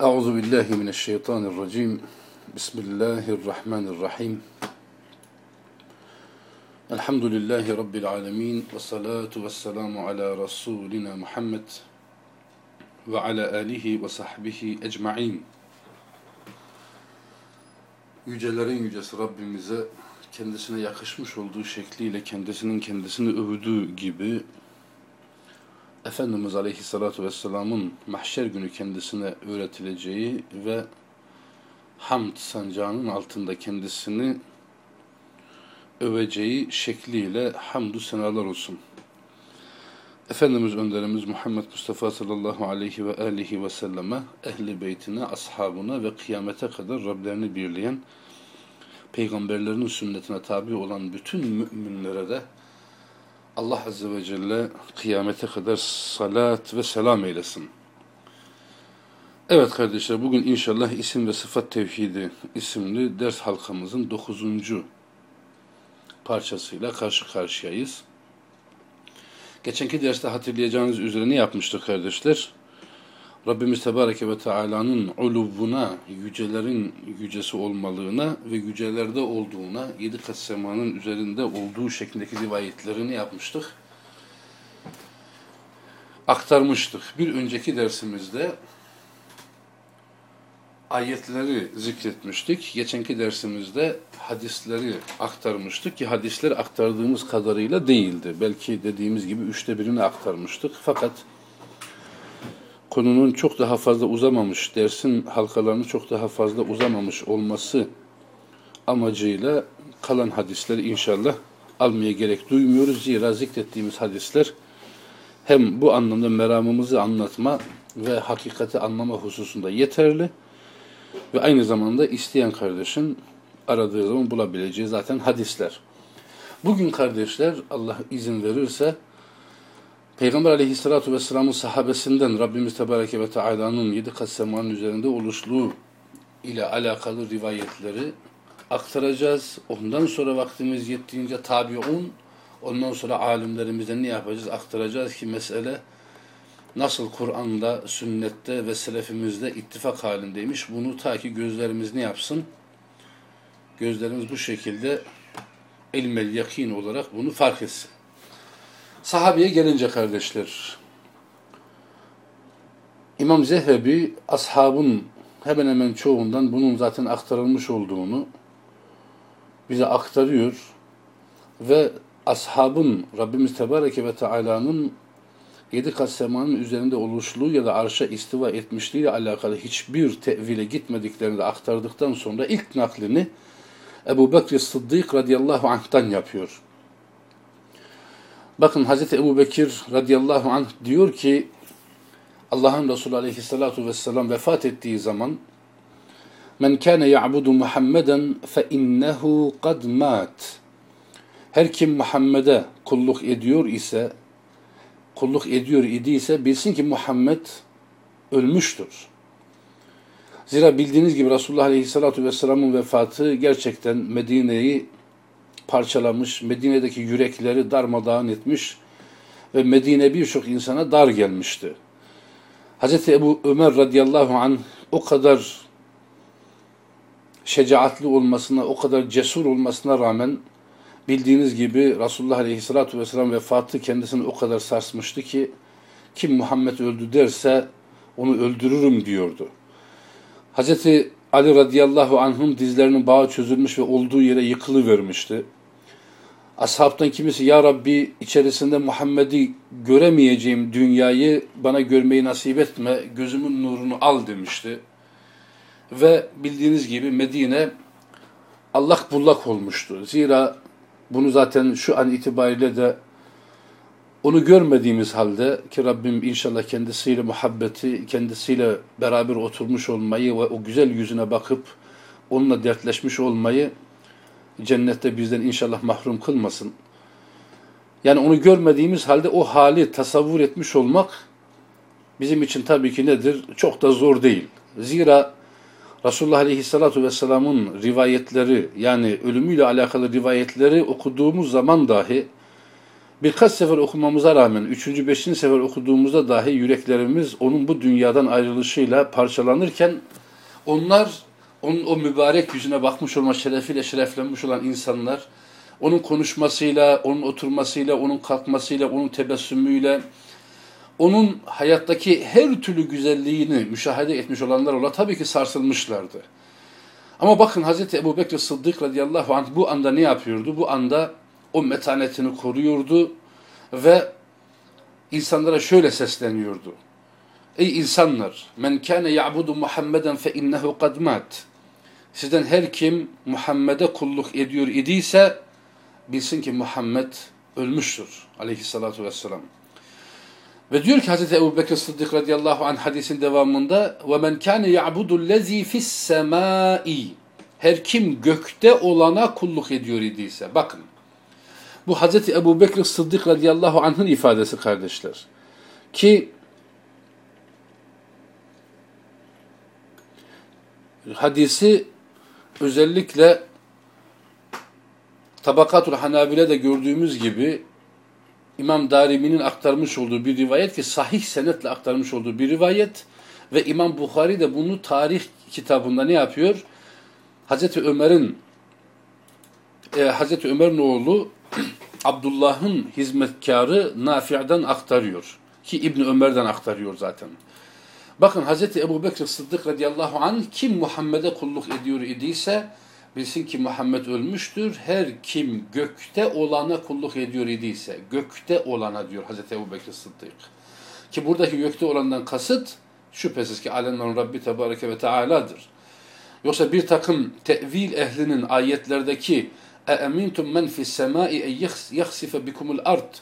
أعوذ بالله من الشيطان الرجيم بسم الله الرحمن الرحيم الحمد لله رب العالمين والصلاة والسلام على رسولنا محمد وعلى آله وصحبه أجمعين Yücelerin yücesi Rabbimize kendisine yakışmış olduğu şekliyle kendisinin kendisini övdüğü gibi Efendimiz Aleyhisselatü Vesselam'ın mahşer günü kendisine öğretileceği ve hamd sancağının altında kendisini öveceği şekliyle hamdü senalar olsun. Efendimiz önderimiz Muhammed Mustafa sallallahu aleyhi ve aleyhi ve selleme, ehli beytine, ashabına ve kıyamete kadar Rablerini birleyen, peygamberlerinin sünnetine tabi olan bütün müminlere de Allah Azze ve Celle kıyamete kadar salat ve selam eylesin. Evet kardeşler bugün inşallah isim ve sıfat tevhidi isimli ders halkamızın dokuzuncu parçasıyla karşı karşıyayız. Geçenki derste hatırlayacağınız üzere ne yapmıştık kardeşler? Rabbimiz Tebareke ve Teala'nın uluvuna, yücelerin yücesi olmalığına ve yücelerde olduğuna, yedi kat semanın üzerinde olduğu şeklindeki rivayetlerini yapmıştık. Aktarmıştık. Bir önceki dersimizde ayetleri zikretmiştik. Geçenki dersimizde hadisleri aktarmıştık ki hadisler aktardığımız kadarıyla değildi. Belki dediğimiz gibi üçte birini aktarmıştık. Fakat konunun çok daha fazla uzamamış, dersin halkalarını çok daha fazla uzamamış olması amacıyla kalan hadisleri inşallah almaya gerek duymuyoruz. Zira zikrettiğimiz hadisler hem bu anlamda meramımızı anlatma ve hakikati anlama hususunda yeterli ve aynı zamanda isteyen kardeşin aradığı zaman bulabileceği zaten hadisler. Bugün kardeşler Allah izin verirse Peygamber aleyhissalatu vesselamın sahabesinden Rabbimiz Tebareke ve Teala'nın yedi kat semanın üzerinde oluşluğu ile alakalı rivayetleri aktaracağız. Ondan sonra vaktimiz yettiğince tabiun, ondan sonra alimlerimizden ne yapacağız? Aktaracağız ki mesele nasıl Kur'an'da, sünnette ve selefimizde ittifak halindeymiş. Bunu ta ki gözlerimiz ne yapsın? Gözlerimiz bu şekilde ilmel yakin olarak bunu fark etsin. Sahabeye gelince kardeşler, İmam Zehebi ashabın hemen hemen çoğundan bunun zaten aktarılmış olduğunu bize aktarıyor ve ashabın Rabbimiz Tebareke ve Teala'nın yedi kat semanın üzerinde oluşluğu ya da arşa istiva etmişliğiyle alakalı hiçbir tevile gitmediklerini de aktardıktan sonra ilk naklini Ebu Bekir Sıddık radıyallahu anh'tan yapıyor. Bakın Hz. Ebu Bekir radıyallahu anh diyor ki Allah'ın Resulü aleyhissalatu vesselam vefat ettiği zaman Men kâne ya'budu Muhammeden fe innehu kad mat. Her kim Muhammed'e kulluk ediyor ise kulluk ediyor idiyse bilsin ki Muhammed ölmüştür. Zira bildiğiniz gibi Resulullah Aleyhisselatü Vesselam'ın vefatı gerçekten Medine'yi parçalamış, Medine'deki yürekleri darmadağın etmiş ve Medine birçok insana dar gelmişti. Hz. Ebu Ömer radıyallahu anh o kadar şecaatli olmasına, o kadar cesur olmasına rağmen bildiğiniz gibi Resulullah aleyhissalatu vesselam vefatı kendisini o kadar sarsmıştı ki kim Muhammed öldü derse onu öldürürüm diyordu. Hz. Ali radıyallahu anh'ın dizlerinin bağı çözülmüş ve olduğu yere yıkılıvermişti. Ashabtan kimisi ya Rabbi içerisinde Muhammed'i göremeyeceğim dünyayı bana görmeyi nasip etme, gözümün nurunu al demişti. Ve bildiğiniz gibi Medine allak bullak olmuştu. Zira bunu zaten şu an itibariyle de onu görmediğimiz halde ki Rabbim inşallah kendisiyle muhabbeti, kendisiyle beraber oturmuş olmayı ve o güzel yüzüne bakıp onunla dertleşmiş olmayı cennette bizden inşallah mahrum kılmasın. Yani onu görmediğimiz halde o hali tasavvur etmiş olmak bizim için tabii ki nedir? Çok da zor değil. Zira Resulullah Aleyhisselatü Vesselam'ın rivayetleri yani ölümüyle alakalı rivayetleri okuduğumuz zaman dahi birkaç sefer okumamıza rağmen, üçüncü, beşinci sefer okuduğumuzda dahi yüreklerimiz onun bu dünyadan ayrılışıyla parçalanırken onlar onun o mübarek yüzüne bakmış olma şerefiyle şereflenmiş olan insanlar onun konuşmasıyla, onun oturmasıyla, onun kalkmasıyla, onun tebessümüyle, onun hayattaki her türlü güzelliğini müşahede etmiş olanlar ola tabii ki sarsılmışlardı. Ama bakın Hz. Ebu Bekir Sıddık radıyallahu anh bu anda ne yapıyordu? Bu anda o metanetini koruyordu ve insanlara şöyle sesleniyordu. Ey insanlar, men kâne ya'budu Muhammeden fe innehu kad mat. Sizden her kim Muhammed'e kulluk ediyor idiyse bilsin ki Muhammed ölmüştür aleyhissalatu vesselam. Ve diyor ki Hz. Ebu Bekir Sıddık radıyallahu anh hadisin devamında وَمَنْ كَانَ يَعْبُدُ الَّذ۪ي فِي السَّمَاءِ Her kim gökte olana kulluk ediyor idiyse. Bakın. Bu Hz. Ebu Bekir Sıddık radıyallahu anh'ın ifadesi kardeşler. Ki hadisi özellikle Tabakatul Hanabile'de gördüğümüz gibi İmam Darimi'nin aktarmış olduğu bir rivayet ki sahih senetle aktarmış olduğu bir rivayet ve İmam Bukhari de bunu tarih kitabında ne yapıyor? Hazreti Ömer'in e, Hazreti Ömer'in oğlu Abdullah'ın hizmetkarı Nafi'den aktarıyor. Ki İbn Ömer'den aktarıyor zaten. Bakın Hazreti Ebu Bekir Sıddık radıyallahu anh kim Muhammed'e kulluk ediyor idiyse bilsin ki Muhammed ölmüştür. Her kim gökte olana kulluk ediyor idiyse, gökte olana diyor Hazreti Ebu Bekir Sıddık. Ki buradaki gökte olandan kasıt şüphesiz ki alemlerin Rabbi Tebareke ve Teala'dır. Yoksa bir takım tevil ehlinin ayetlerdeki اَاَمِنْتُمْ مَنْ فِي السَّمَاءِ اَنْ يَخْسِفَ بِكُمُ الْاَرْضِ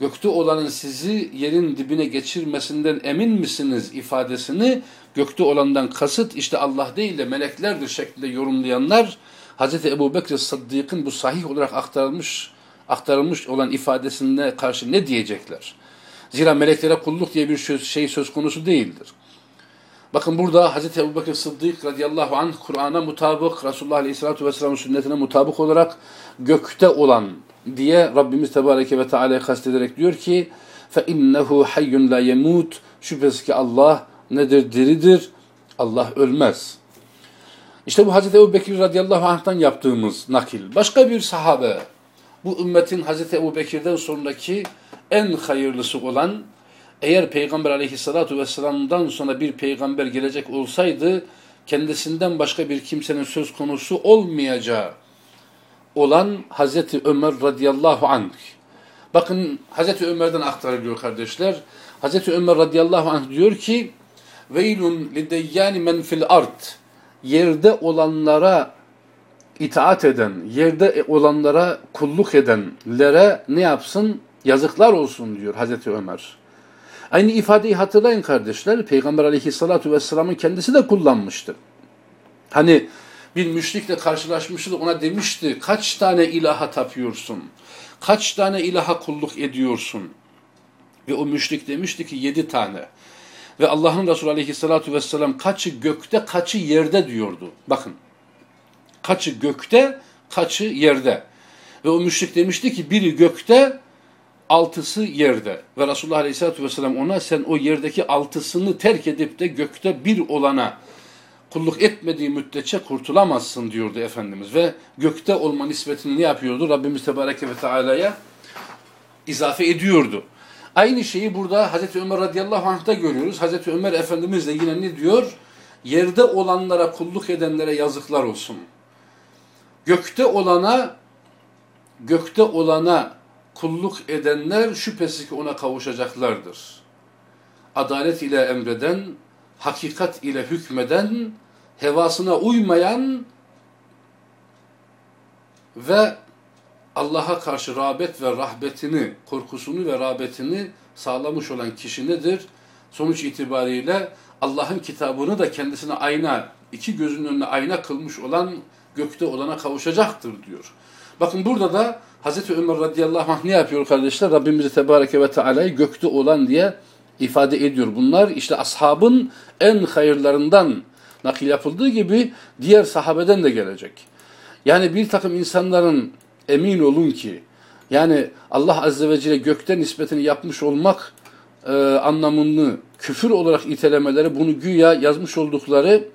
Gökte olanın sizi yerin dibine geçirmesinden emin misiniz ifadesini gökte olandan kasıt işte Allah değil de meleklerdir şeklinde yorumlayanlar Hz. Ebu Bekir Sıddık'ın bu sahih olarak aktarılmış aktarılmış olan ifadesine karşı ne diyecekler? Zira meleklere kulluk diye bir şey söz konusu değildir. Bakın burada Hz. Ebu Bekir Sıddık radıyallahu anh Kur'an'a mutabık, Resulullah aleyhissalatu vesselamın sünnetine mutabık olarak gökte olan diye Rabbimiz Tebareke ve Teala'yı kastederek diyor ki فَاِنَّهُ حَيٌّ لَا يَمُوتُ Şüphesiz ki Allah nedir? Diridir. Allah ölmez. İşte bu Hazreti Ebu Bekir radıyallahu anh'tan yaptığımız nakil. Başka bir sahabe, bu ümmetin Hazreti Ebu Bekir'den sonraki en hayırlısı olan, eğer Peygamber aleyhissalatu vesselam'dan sonra bir peygamber gelecek olsaydı, kendisinden başka bir kimsenin söz konusu olmayacağı olan Hazreti Ömer radıyallahu anh. Bakın Hazreti Ömer'den aktarılıyor kardeşler. Hazreti Ömer radıyallahu anh diyor ki, Veylun lideyyani men fil ard. Yerde olanlara itaat eden, yerde olanlara kulluk edenlere ne yapsın? Yazıklar olsun diyor Hazreti Ömer. Aynı ifadeyi hatırlayın kardeşler. Peygamber aleyhissalatu vesselamın kendisi de kullanmıştı. Hani bir müşrikle karşılaşmıştı ona demişti kaç tane ilaha tapıyorsun? Kaç tane ilaha kulluk ediyorsun? Ve o müşrik demişti ki yedi tane. Ve Allah'ın Resulü aleyhissalatu vesselam kaçı gökte kaçı yerde diyordu. Bakın kaçı gökte kaçı yerde. Ve o müşrik demişti ki biri gökte altısı yerde. Ve Resulullah aleyhissalatu vesselam ona sen o yerdeki altısını terk edip de gökte bir olana kulluk etmediği müddetçe kurtulamazsın diyordu Efendimiz. Ve gökte olma nispetini ne yapıyordu? Rabbimiz Tebareke ve Teala'ya izafe ediyordu. Aynı şeyi burada Hazreti Ömer radıyallahu anh'ta görüyoruz. Hazreti Ömer Efendimiz de yine ne diyor? Yerde olanlara kulluk edenlere yazıklar olsun. Gökte olana gökte olana kulluk edenler şüphesiz ki ona kavuşacaklardır. Adalet ile emreden, hakikat ile hükmeden, hevasına uymayan ve Allah'a karşı rağbet ve rahbetini, korkusunu ve rağbetini sağlamış olan kişi nedir? Sonuç itibariyle Allah'ın kitabını da kendisine ayna, iki gözünün önüne ayna kılmış olan gökte olana kavuşacaktır diyor. Bakın burada da Hazreti Ömer radıyallahu anh ne yapıyor kardeşler? Rabbimizi Tebareke ve Teala'yı gökte olan diye ifade ediyor. Bunlar işte ashabın en hayırlarından nakil yapıldığı gibi diğer sahabeden de gelecek. Yani bir takım insanların emin olun ki Yani Allah Azze ve Celle gökte nispetini yapmış olmak e, anlamını küfür olarak itelemeleri bunu güya yazmış oldukları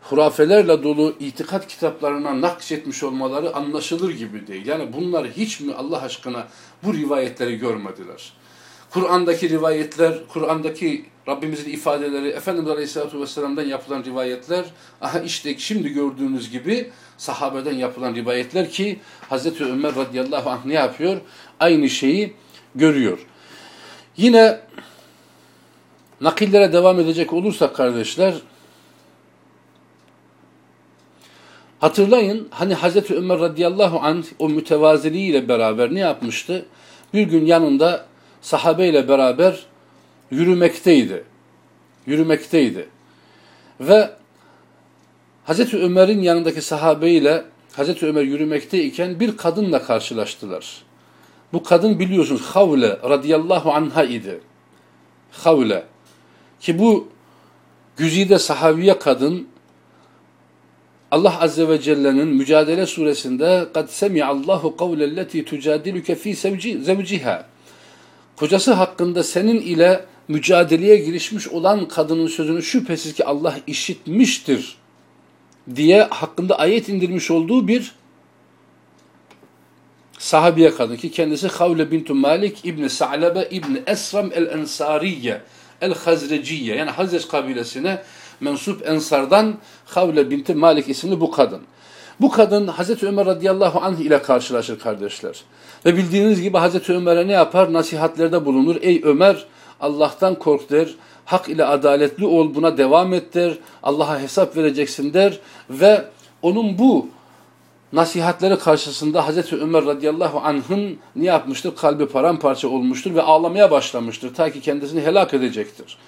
hurafelerle dolu itikat kitaplarına nakşetmiş olmaları anlaşılır gibi değil. Yani bunlar hiç mi Allah aşkına bu rivayetleri görmediler? Kur'an'daki rivayetler, Kur'an'daki Rabbimizin ifadeleri, Efendimiz Aleyhisselatü Vesselam'dan yapılan rivayetler, aha işte şimdi gördüğünüz gibi sahabeden yapılan rivayetler ki Hazreti Ömer radıyallahu anh ne yapıyor? Aynı şeyi görüyor. Yine nakillere devam edecek olursak kardeşler, hatırlayın hani Hazreti Ömer radıyallahu anh o mütevaziliğiyle beraber ne yapmıştı? Bir gün yanında sahabeyle beraber yürümekteydi. Yürümekteydi. Ve Hazreti Ömer'in yanındaki sahabeyle Hazreti Ömer yürümekteyken bir kadınla karşılaştılar. Bu kadın biliyorsunuz Havle radıyallahu anha idi. Havle. Ki bu güzide sahaviye kadın Allah Azze ve Celle'nin Mücadele suresinde قَدْ سَمِعَ اللّٰهُ قَوْلَ الَّتِي تُجَادِلُكَ ف۪ي زَوْجِهَا Kocası hakkında senin ile mücadeleye girişmiş olan kadının sözünü şüphesiz ki Allah işitmiştir diye hakkında ayet indirmiş olduğu bir sahabiye kadın ki kendisi Havle bintu Malik İbni Sa'lebe İbni Esram el-Ensariye el-Hazreciye yani Hazreç kabilesine mensup Ensardan Havle binti Malik isimli bu kadın. Bu kadın Hazreti Ömer radıyallahu anh ile karşılaşır kardeşler. Ve bildiğiniz gibi Hazreti Ömer'e ne yapar? Nasihatlerde bulunur. Ey Ömer Allah'tan kork der. Hak ile adaletli ol buna devam et der. Allah'a hesap vereceksin der. Ve onun bu nasihatleri karşısında Hazreti Ömer radıyallahu anh'ın ne yapmıştır? Kalbi paramparça olmuştur ve ağlamaya başlamıştır. Ta ki kendisini helak edecektir.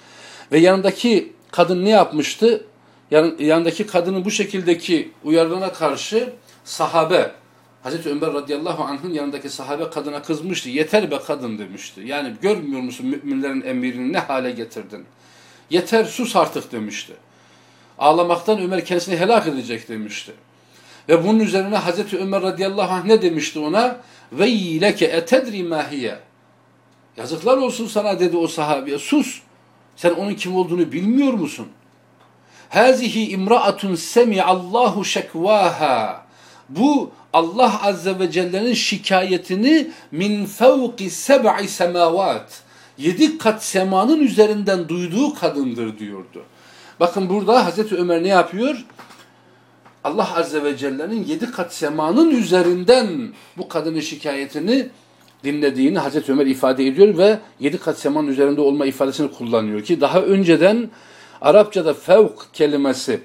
Ve yanındaki kadın ne yapmıştı? Yan, yanındaki kadının bu şekildeki uyarılarına karşı sahabe, Hazreti Ömer radıyallahu anh'ın yanındaki sahabe kadına kızmıştı. Yeter be kadın demişti. Yani görmüyor musun müminlerin emirini ne hale getirdin? Yeter sus artık demişti. Ağlamaktan Ömer kendisini helak edecek demişti. Ve bunun üzerine Hazreti Ömer radıyallahu anh ne demişti ona? Ve yileke etedri mahiye. Yazıklar olsun sana dedi o sahabeye. Sus. Sen onun kim olduğunu bilmiyor musun? Hazihi imraatun semi'allahu şekvaha. Bu Allah Azze ve Celle'nin şikayetini min fevki seb'i semavat. Yedi kat semanın üzerinden duyduğu kadındır diyordu. Bakın burada Hazreti Ömer ne yapıyor? Allah Azze ve Celle'nin yedi kat semanın üzerinden bu kadının şikayetini dinlediğini Hazreti Ömer ifade ediyor ve yedi kat semanın üzerinde olma ifadesini kullanıyor ki daha önceden Arapçada fevk kelimesi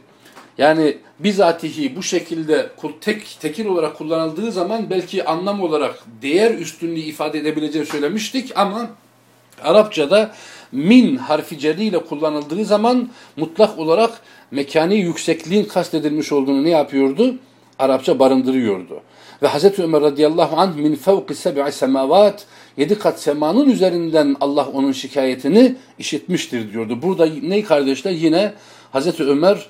yani bizatihi bu şekilde tek tekil olarak kullanıldığı zaman belki anlam olarak değer üstünlüğü ifade edebileceğini söylemiştik ama Arapçada min harfi ile kullanıldığı zaman mutlak olarak mekani yüksekliğin kastedilmiş olduğunu ne yapıyordu? Arapça barındırıyordu. Ve Hz. Ömer radıyallahu anh min fevki seb'i semavat yedi kat semanın üzerinden Allah onun şikayetini işitmiştir diyordu. Burada ne kardeşler? Yine Hz. Ömer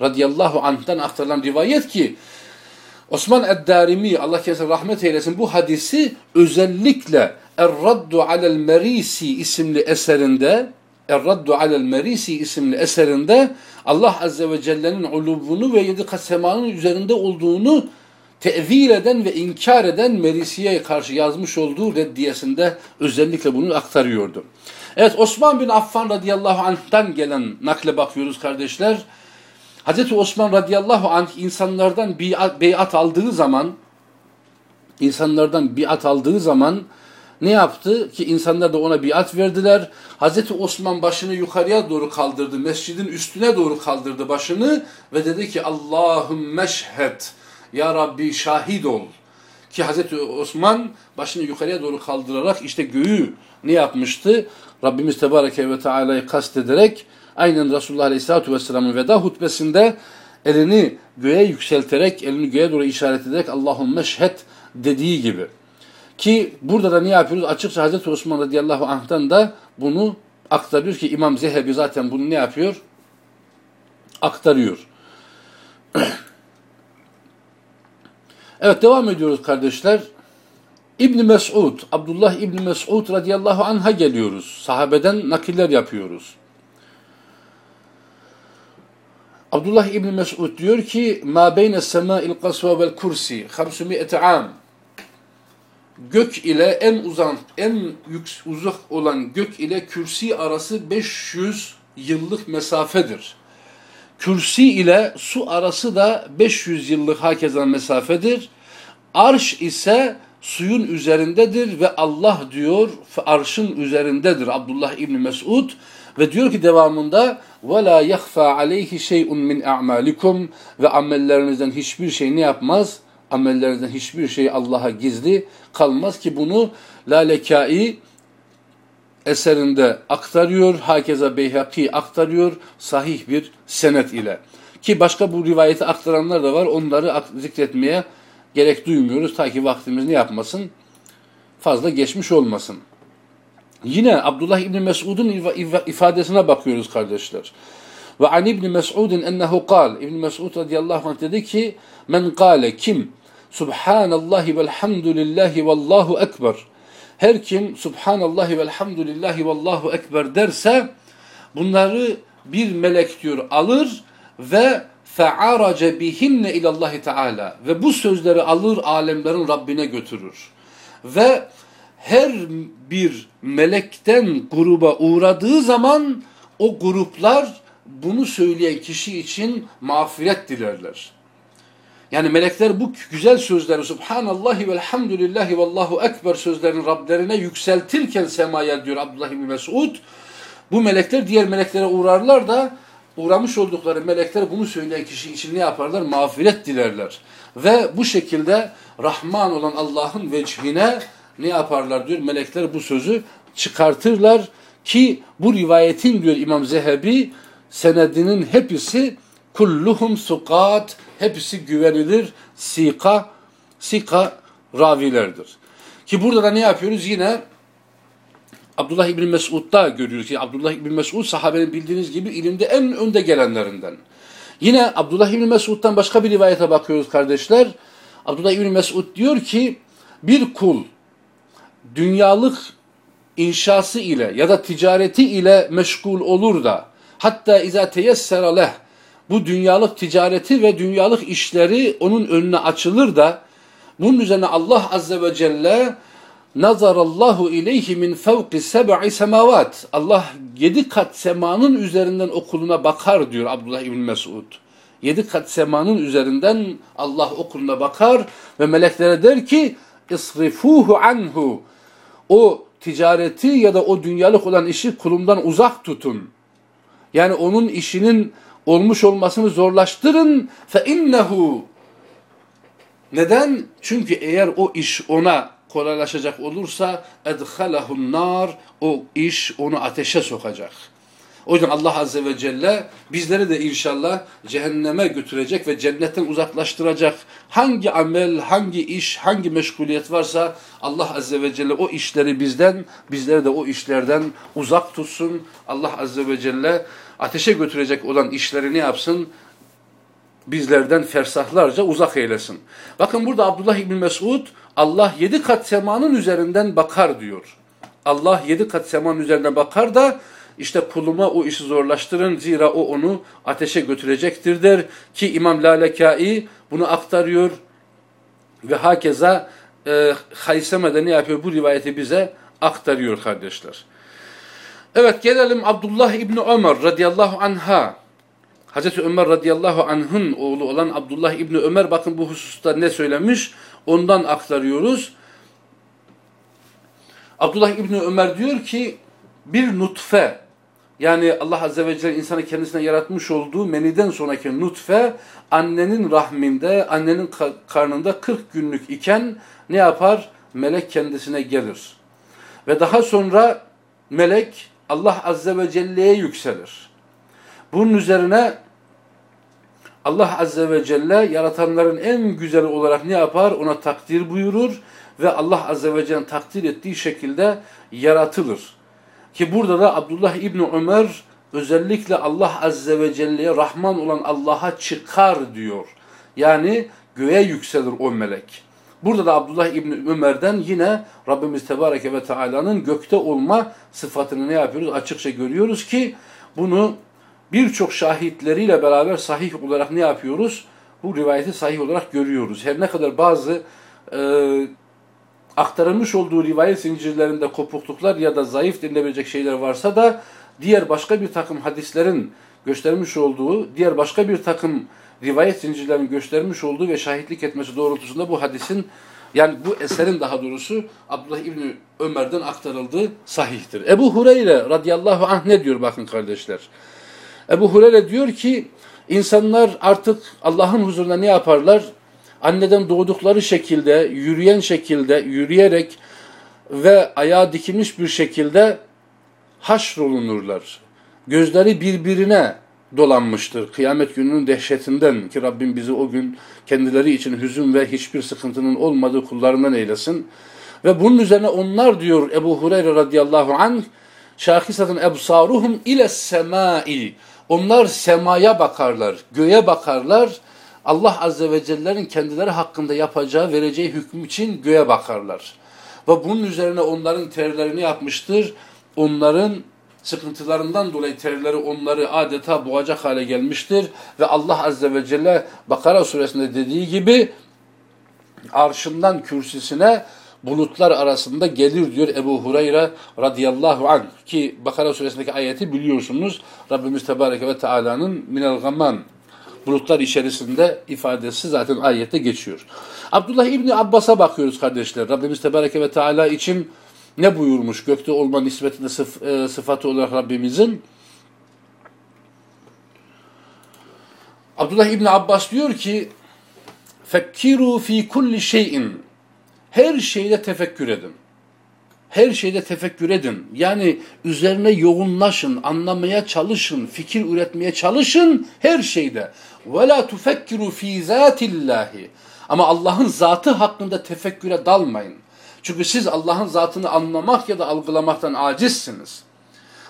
radıyallahu anh'tan aktarılan rivayet ki Osman Eddarimi Allah kendisine rahmet eylesin bu hadisi özellikle Er-Raddu alel Merisi isimli eserinde Er-Raddu alel Merisi isimli eserinde Allah Azze ve Celle'nin ulubunu ve yedi kat semanın üzerinde olduğunu tevil eden ve inkar eden Merisi'ye karşı yazmış olduğu reddiyesinde özellikle bunu aktarıyordu. Evet Osman bin Affan radıyallahu anh'tan gelen nakle bakıyoruz kardeşler. Hazreti Osman radıyallahu anh insanlardan biat, beyat aldığı zaman insanlardan biat aldığı zaman ne yaptı ki insanlar da ona biat verdiler. Hazreti Osman başını yukarıya doğru kaldırdı. Mescidin üstüne doğru kaldırdı başını ve dedi ki Allahümme şhed ya Rabbi şahit ol. Ki Hazreti Osman başını yukarıya doğru kaldırarak işte göğü ne yapmıştı? Rabbimiz Tebareke ve Teala'yı kastederek aynen Resulullah Aleyhisselatü Vesselam'ın veda hutbesinde elini göğe yükselterek, elini göğe doğru işaret ederek Allahümme şhed dediği gibi. Ki burada da ne yapıyoruz? Açıkça Hazreti Osman radıyallahu anh'tan da bunu aktarıyor ki İmam Zehebi zaten bunu ne yapıyor? Aktarıyor. Evet devam ediyoruz kardeşler. İbn Mes'ud, Abdullah İbn Mes'ud radıyallahu anh'a geliyoruz. Sahabeden nakiller yapıyoruz. Abdullah İbn Mes'ud diyor ki: "Ma beyne semâ'il kasva vel kursi 500 am." Gök ile en uzan, en uzak olan gök ile kürsi arası 500 yıllık mesafedir. Kürsi ile su arası da 500 yıllık hakeza mesafedir. Arş ise suyun üzerindedir ve Allah diyor arşın üzerindedir Abdullah İbni Mesud ve diyor ki devamında وَلَا يَخْفَى عَلَيْهِ شَيْءٌ مِنْ اَعْمَالِكُمْ ve amellerinizden hiçbir şey ne yapmaz? Amellerinizden hiçbir şey Allah'a gizli kalmaz ki bunu Lalekai eserinde aktarıyor. Hakeza Beyhaki aktarıyor sahih bir senet ile. Ki başka bu rivayeti aktaranlar da var. Onları zikretmeye gerek duymuyoruz. Ta ki vaktimiz ne yapmasın? Fazla geçmiş olmasın. Yine Abdullah İbni Mesud'un ifadesine bakıyoruz kardeşler. Ve an İbni Mesud'un ennehu kal. İbni Mesud radıyallahu anh dedi ki men kale kim Subhanallahi velhamdülillahi vallahu ekber. Her kim Subhanallahi velhamdülillahi vallahu ekber derse bunları bir melek diyor alır ve fe'arace bihinne ilallahi teala ve bu sözleri alır alemlerin Rabbine götürür. Ve her bir melekten gruba uğradığı zaman o gruplar bunu söyleyen kişi için mağfiret dilerler. Yani melekler bu güzel sözleri Subhanallahi velhamdülillahi vallahu ekber sözlerini Rablerine yükseltirken semaya diyor Abdullah bin Mesud. Bu melekler diğer meleklere uğrarlar da uğramış oldukları melekler bunu söyleyen kişi için ne yaparlar? Mağfiret dilerler. Ve bu şekilde Rahman olan Allah'ın vecihine ne yaparlar diyor? Melekler bu sözü çıkartırlar ki bu rivayetin diyor İmam Zehebi senedinin hepsi kulluhum sukat hepsi güvenilir sika sika ravilerdir. Ki burada da ne yapıyoruz? Yine Abdullah İbni Mesud'da görüyoruz ki Abdullah İbni Mesud sahabenin bildiğiniz gibi ilimde en önde gelenlerinden. Yine Abdullah İbni Mesud'dan başka bir rivayete bakıyoruz kardeşler. Abdullah İbni Mesud diyor ki bir kul dünyalık inşası ile ya da ticareti ile meşgul olur da hatta izâ teyessera leh bu dünyalık ticareti ve dünyalık işleri onun önüne açılır da bunun üzerine Allah Azze ve Celle nazarallahu ileyhi min fevki seb'i semavat. Allah yedi kat semanın üzerinden okuluna bakar diyor Abdullah İbni Mesud. Yedi kat semanın üzerinden Allah okuluna bakar ve meleklere der ki isrifuhu anhu. O ticareti ya da o dünyalık olan işi kulumdan uzak tutun. Yani onun işinin olmuş olmasını zorlaştırın fe innehu neden? Çünkü eğer o iş ona kolaylaşacak olursa edhalahun nar o iş onu ateşe sokacak. O yüzden Allah Azze ve Celle bizleri de inşallah cehenneme götürecek ve cennetten uzaklaştıracak. Hangi amel, hangi iş, hangi meşguliyet varsa Allah Azze ve Celle o işleri bizden, bizleri de o işlerden uzak tutsun. Allah Azze ve Celle ateşe götürecek olan işleri ne yapsın? Bizlerden fersahlarca uzak eylesin. Bakın burada Abdullah İbni Mesud Allah yedi kat semanın üzerinden bakar diyor. Allah yedi kat semanın üzerinden bakar da işte kuluma o işi zorlaştırın zira o onu ateşe götürecektir der ki İmam Lalekai bunu aktarıyor ve hakeza e, Hayseme ne yapıyor bu rivayeti bize aktarıyor kardeşler. Evet gelelim Abdullah İbni Ömer radıyallahu anha. Hazreti Ömer radıyallahu anh'ın oğlu olan Abdullah İbni Ömer bakın bu hususta ne söylemiş ondan aktarıyoruz. Abdullah İbni Ömer diyor ki bir nutfe yani Allah Azze ve Celle insanı kendisine yaratmış olduğu meniden sonraki nutfe annenin rahminde, annenin karnında 40 günlük iken ne yapar? Melek kendisine gelir. Ve daha sonra melek Allah Azze ve Celle'ye yükselir. Bunun üzerine Allah Azze ve Celle yaratanların en güzeli olarak ne yapar? Ona takdir buyurur ve Allah Azze ve Celle'nin takdir ettiği şekilde yaratılır. Ki burada da Abdullah İbni Ömer özellikle Allah Azze ve Celle'ye Rahman olan Allah'a çıkar diyor. Yani göğe yükselir o melek. Burada da Abdullah İbni Ömer'den yine Rabbimiz Tebareke ve Teala'nın gökte olma sıfatını ne yapıyoruz? Açıkça görüyoruz ki bunu birçok şahitleriyle beraber sahih olarak ne yapıyoruz? Bu rivayeti sahih olarak görüyoruz. Her ne kadar bazı e, aktarılmış olduğu rivayet zincirlerinde kopukluklar ya da zayıf denilebilecek şeyler varsa da diğer başka bir takım hadislerin göstermiş olduğu, diğer başka bir takım rivayet zincirlerinin göstermiş olduğu ve şahitlik etmesi doğrultusunda bu hadisin yani bu eserin daha doğrusu Abdullah İbni Ömer'den aktarıldığı sahihtir. Ebu Hureyre radıyallahu anh ne diyor bakın kardeşler. Ebu Hureyre diyor ki insanlar artık Allah'ın huzurunda ne yaparlar? Anneden doğdukları şekilde, yürüyen şekilde, yürüyerek ve ayağa dikilmiş bir şekilde haşrolunurlar. Gözleri birbirine dolanmıştır. Kıyamet gününün dehşetinden ki Rabbim bizi o gün kendileri için hüzün ve hiçbir sıkıntının olmadığı kullarından eylesin. Ve bunun üzerine onlar diyor Ebu Hureyre radıyallahu anh şahısatın ebsaruhum ile semai onlar semaya bakarlar, göğe bakarlar. Allah azze ve celle'nin kendileri hakkında yapacağı, vereceği hüküm için göğe bakarlar. Ve bunun üzerine onların terlerini yapmıştır. Onların sıkıntılarından dolayı terleri onları adeta boğacak hale gelmiştir. Ve Allah Azze ve Celle Bakara suresinde dediği gibi arşından kürsüsüne bulutlar arasında gelir diyor Ebu Hureyre radıyallahu anh. Ki Bakara suresindeki ayeti biliyorsunuz. Rabbimiz Tebareke ve Teala'nın minel gamman bulutlar içerisinde ifadesi zaten ayette geçiyor. Abdullah İbni Abbas'a bakıyoruz kardeşler. Rabbimiz Tebareke ve Teala için ne buyurmuş gökte olma nispetinde sıf, e, sıfatı olarak Rabbimizin? Abdullah İbni Abbas diyor ki Fekkiru fi kulli şeyin her şeyde tefekkür edin. Her şeyde tefekkür edin. Yani üzerine yoğunlaşın, anlamaya çalışın, fikir üretmeye çalışın her şeyde. Ve la tufekkiru fi zatillahi. Ama Allah'ın zatı hakkında tefekküre dalmayın. Çünkü siz Allah'ın zatını anlamak ya da algılamaktan acizsiniz.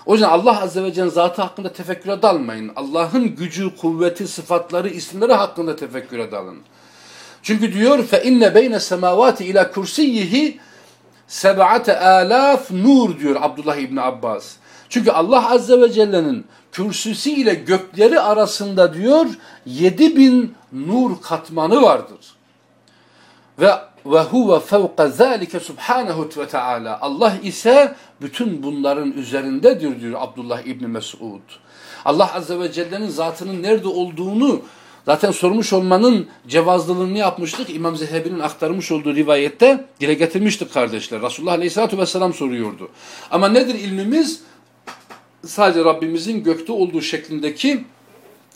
O yüzden Allah Azze ve Celle'nin zatı hakkında tefekküre dalmayın. Allah'ın gücü, kuvveti, sıfatları, isimleri hakkında tefekküre dalın. Çünkü diyor fe inne beyne semavati ila kursiyihi seb'ate alaf nur diyor Abdullah İbni Abbas. Çünkü Allah Azze ve Celle'nin kürsüsü ile gökleri arasında diyor yedi bin nur katmanı vardır. Ve ve huve fevka zâlike subhanehu ve teâlâ. Allah ise bütün bunların üzerindedir diyor Abdullah İbni Mesud. Allah Azze ve Celle'nin zatının nerede olduğunu zaten sormuş olmanın cevazlılığını yapmıştık. İmam Zehebi'nin aktarmış olduğu rivayette dile getirmiştik kardeşler. Resulullah Aleyhisselatü Vesselam soruyordu. Ama nedir ilmimiz? Sadece Rabbimizin gökte olduğu şeklindeki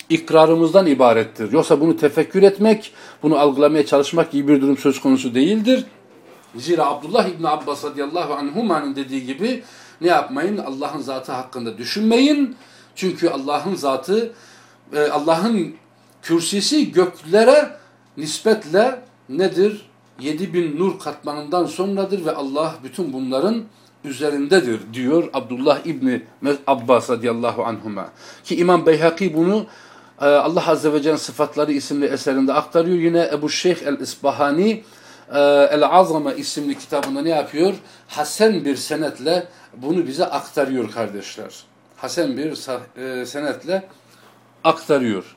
ikrarımızdan ibarettir. Yoksa bunu tefekkür etmek, bunu algılamaya çalışmak gibi bir durum söz konusu değildir. Zira Abdullah İbni Abbas radıyallahu anhuma'nın dediği gibi ne yapmayın? Allah'ın zatı hakkında düşünmeyin. Çünkü Allah'ın zatı, e, Allah'ın kürsisi göklere nispetle nedir? 7000 nur katmanından sonradır ve Allah bütün bunların üzerindedir diyor Abdullah İbni Abbas radıyallahu anhuma. Ki İmam Beyhaki bunu Allah Azze ve Celle'nin sıfatları isimli eserinde aktarıyor. Yine Ebu Şeyh el-İsbahani e, El-Azame isimli kitabında ne yapıyor? Hasen bir senetle bunu bize aktarıyor kardeşler. Hasen bir e, senetle aktarıyor.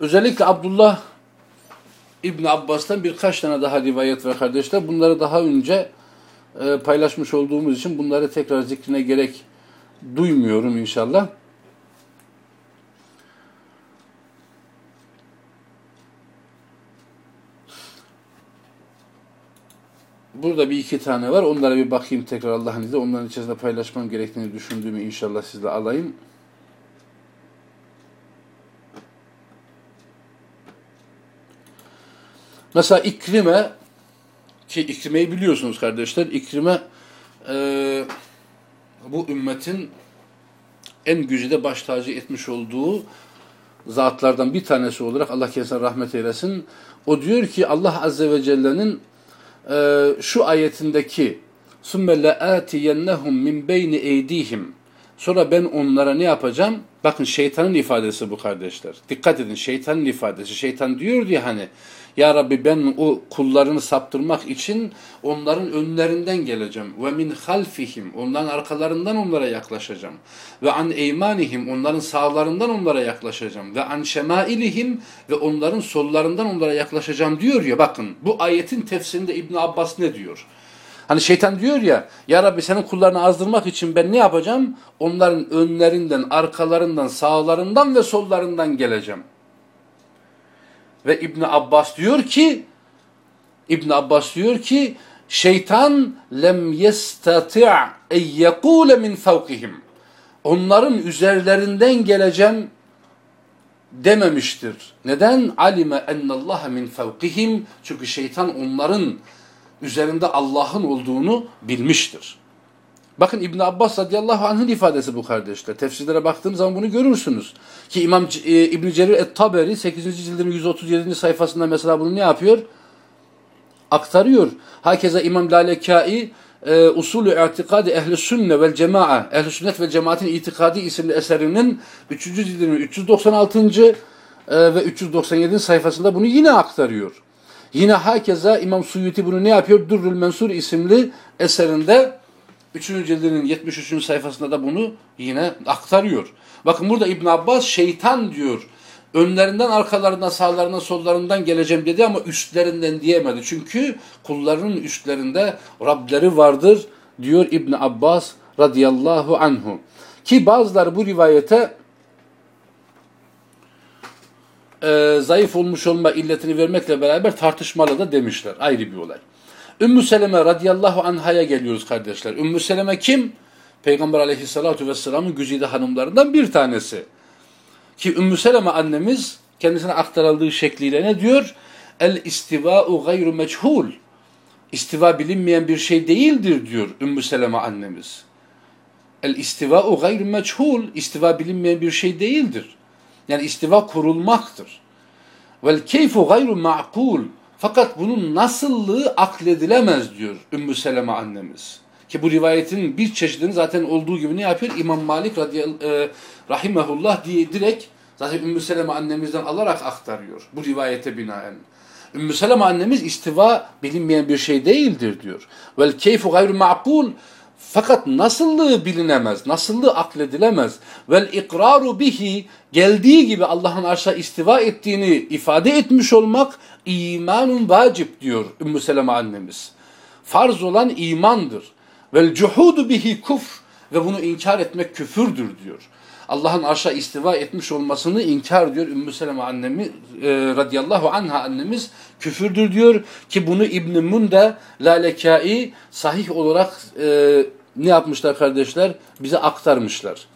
Özellikle Abdullah İbn Abbas'tan birkaç tane daha rivayet var kardeşler. Bunları daha önce e, paylaşmış olduğumuz için bunları tekrar zikrine gerek duymuyorum inşallah. Burada bir iki tane var. Onlara bir bakayım tekrar Allah'ın izniyle. Onların içerisinde paylaşmam gerektiğini düşündüğümü inşallah sizle alayım. Mesela İkrime ki İkrime'yi biliyorsunuz kardeşler. İkrime e, bu ümmetin en güzide baş tacı etmiş olduğu zatlardan bir tanesi olarak Allah kendisine rahmet eylesin. O diyor ki Allah Azze ve Celle'nin e, şu ayetindeki ثُمَّ لَآتِيَنَّهُمْ مِنْ بَيْنِ اَيْدِيهِمْ Sonra ben onlara ne yapacağım? Bakın şeytanın ifadesi bu kardeşler. Dikkat edin şeytanın ifadesi. Şeytan diyor diye hani ya Rabbi ben o kullarını saptırmak için onların önlerinden geleceğim. Ve min halfihim onların arkalarından onlara yaklaşacağım. Ve an eymanihim onların sağlarından onlara yaklaşacağım. Ve an şemailihim ve onların sollarından onlara yaklaşacağım diyor ya bakın bu ayetin tefsirinde İbn Abbas ne diyor? Hani şeytan diyor ya, Ya Rabbi senin kullarını azdırmak için ben ne yapacağım? Onların önlerinden, arkalarından, sağlarından ve sollarından geleceğim. Ve İbn Abbas diyor ki, İbn Abbas diyor ki, şeytan lem yestati' en yekule min fevkihim. Onların üzerlerinden geleceğim dememiştir. Neden? Alime ennallaha min fevkihim. Çünkü şeytan onların üzerinde Allah'ın olduğunu bilmiştir. Bakın İbn Abbas radıyallahu anh'ın ifadesi bu kardeşler. Tefsirlere baktığım zaman bunu görürsünüz. Ki İmam e, İbn Cerir et-Taberi 8. cildinin 137. sayfasında mesela bunu ne yapıyor? Aktarıyor. Hakeza İmam Lalekai e, Usulü İtikadi Ehli Sünne vel Cema'a Ehli Sünnet ve Cemaat'in İtikadi isimli eserinin 3. cildinin 396. E, ve 397. sayfasında bunu yine aktarıyor. Yine hakeza İmam Suyuti bunu ne yapıyor? Durrül Mensur isimli eserinde 3. cildinin 73. sayfasında da bunu yine aktarıyor. Bakın burada İbn Abbas şeytan diyor. Önlerinden, arkalarından, sağlarından, sollarından geleceğim dedi ama üstlerinden diyemedi. Çünkü kullarının üstlerinde Rableri vardır diyor İbn Abbas radıyallahu anhu. Ki bazıları bu rivayete e, zayıf olmuş olma illetini vermekle beraber tartışmalı da demişler. Ayrı bir olay. Ümmü Seleme radıyallahu anhaya geliyoruz kardeşler. Ümmü Seleme kim? Peygamber aleyhissalatu vesselamın güzide hanımlarından bir tanesi. Ki Ümmü Seleme annemiz kendisine aktarıldığı şekliyle ne diyor? El istiva'u gayru meçhul. İstiva bilinmeyen bir şey değildir diyor Ümmü Seleme annemiz. El istiva'u gayru meçhul. İstiva bilinmeyen bir şey değildir. Yani istiva kurulmaktır. Vel keyfu gayru ma'kul. Fakat bunun nasıllığı akledilemez diyor Ümmü Seleme annemiz. Ki bu rivayetin bir çeşidini zaten olduğu gibi ne yapıyor? İmam Malik radıyallahu e, rahimehullah diye direkt zaten Ümmü Seleme annemizden alarak aktarıyor bu rivayete binaen. Ümmü Seleme annemiz istiva bilinmeyen bir şey değildir diyor. Vel keyfu gayru ma'kul. Fakat nasıllığı bilinemez, nasıllığı akledilemez. Vel ikraru bihi geldiği gibi Allah'ın arşa istiva ettiğini ifade etmiş olmak imanun vacip diyor Ümmü Seleme annemiz. Farz olan imandır. Vel cuhudu bihi kufr ve bunu inkar etmek küfürdür diyor. Allah'ın arşa istiva etmiş olmasını inkar diyor Ümmü Seleme annemi e, radıyallahu anha annemiz küfürdür diyor ki bunu İbn Munde Lalekai sahih olarak e, ne yapmışlar kardeşler? Bize aktarmışlar.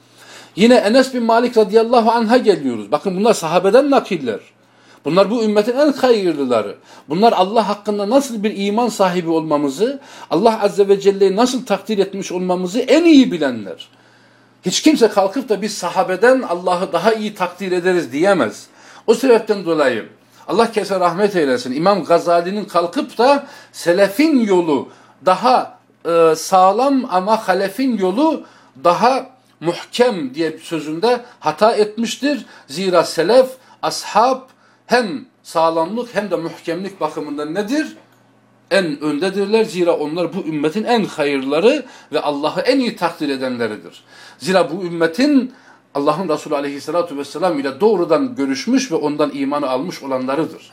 Yine Enes bin Malik radıyallahu anh'a geliyoruz. Bakın bunlar sahabeden nakiller. Bunlar bu ümmetin en hayırlıları. Bunlar Allah hakkında nasıl bir iman sahibi olmamızı, Allah azze ve celle'yi nasıl takdir etmiş olmamızı en iyi bilenler. Hiç kimse kalkıp da biz sahabeden Allah'ı daha iyi takdir ederiz diyemez. O sebepten dolayı Allah kese rahmet eylesin. İmam Gazali'nin kalkıp da selefin yolu daha e, sağlam ama halefin yolu daha muhkem diye sözünde hata etmiştir. Zira selef, ashab hem sağlamlık hem de muhkemlik bakımından nedir? En öndedirler. Zira onlar bu ümmetin en hayırları ve Allah'ı en iyi takdir edenleridir. Zira bu ümmetin Allah'ın Resulü aleyhissalatu vesselam ile doğrudan görüşmüş ve ondan imanı almış olanlarıdır.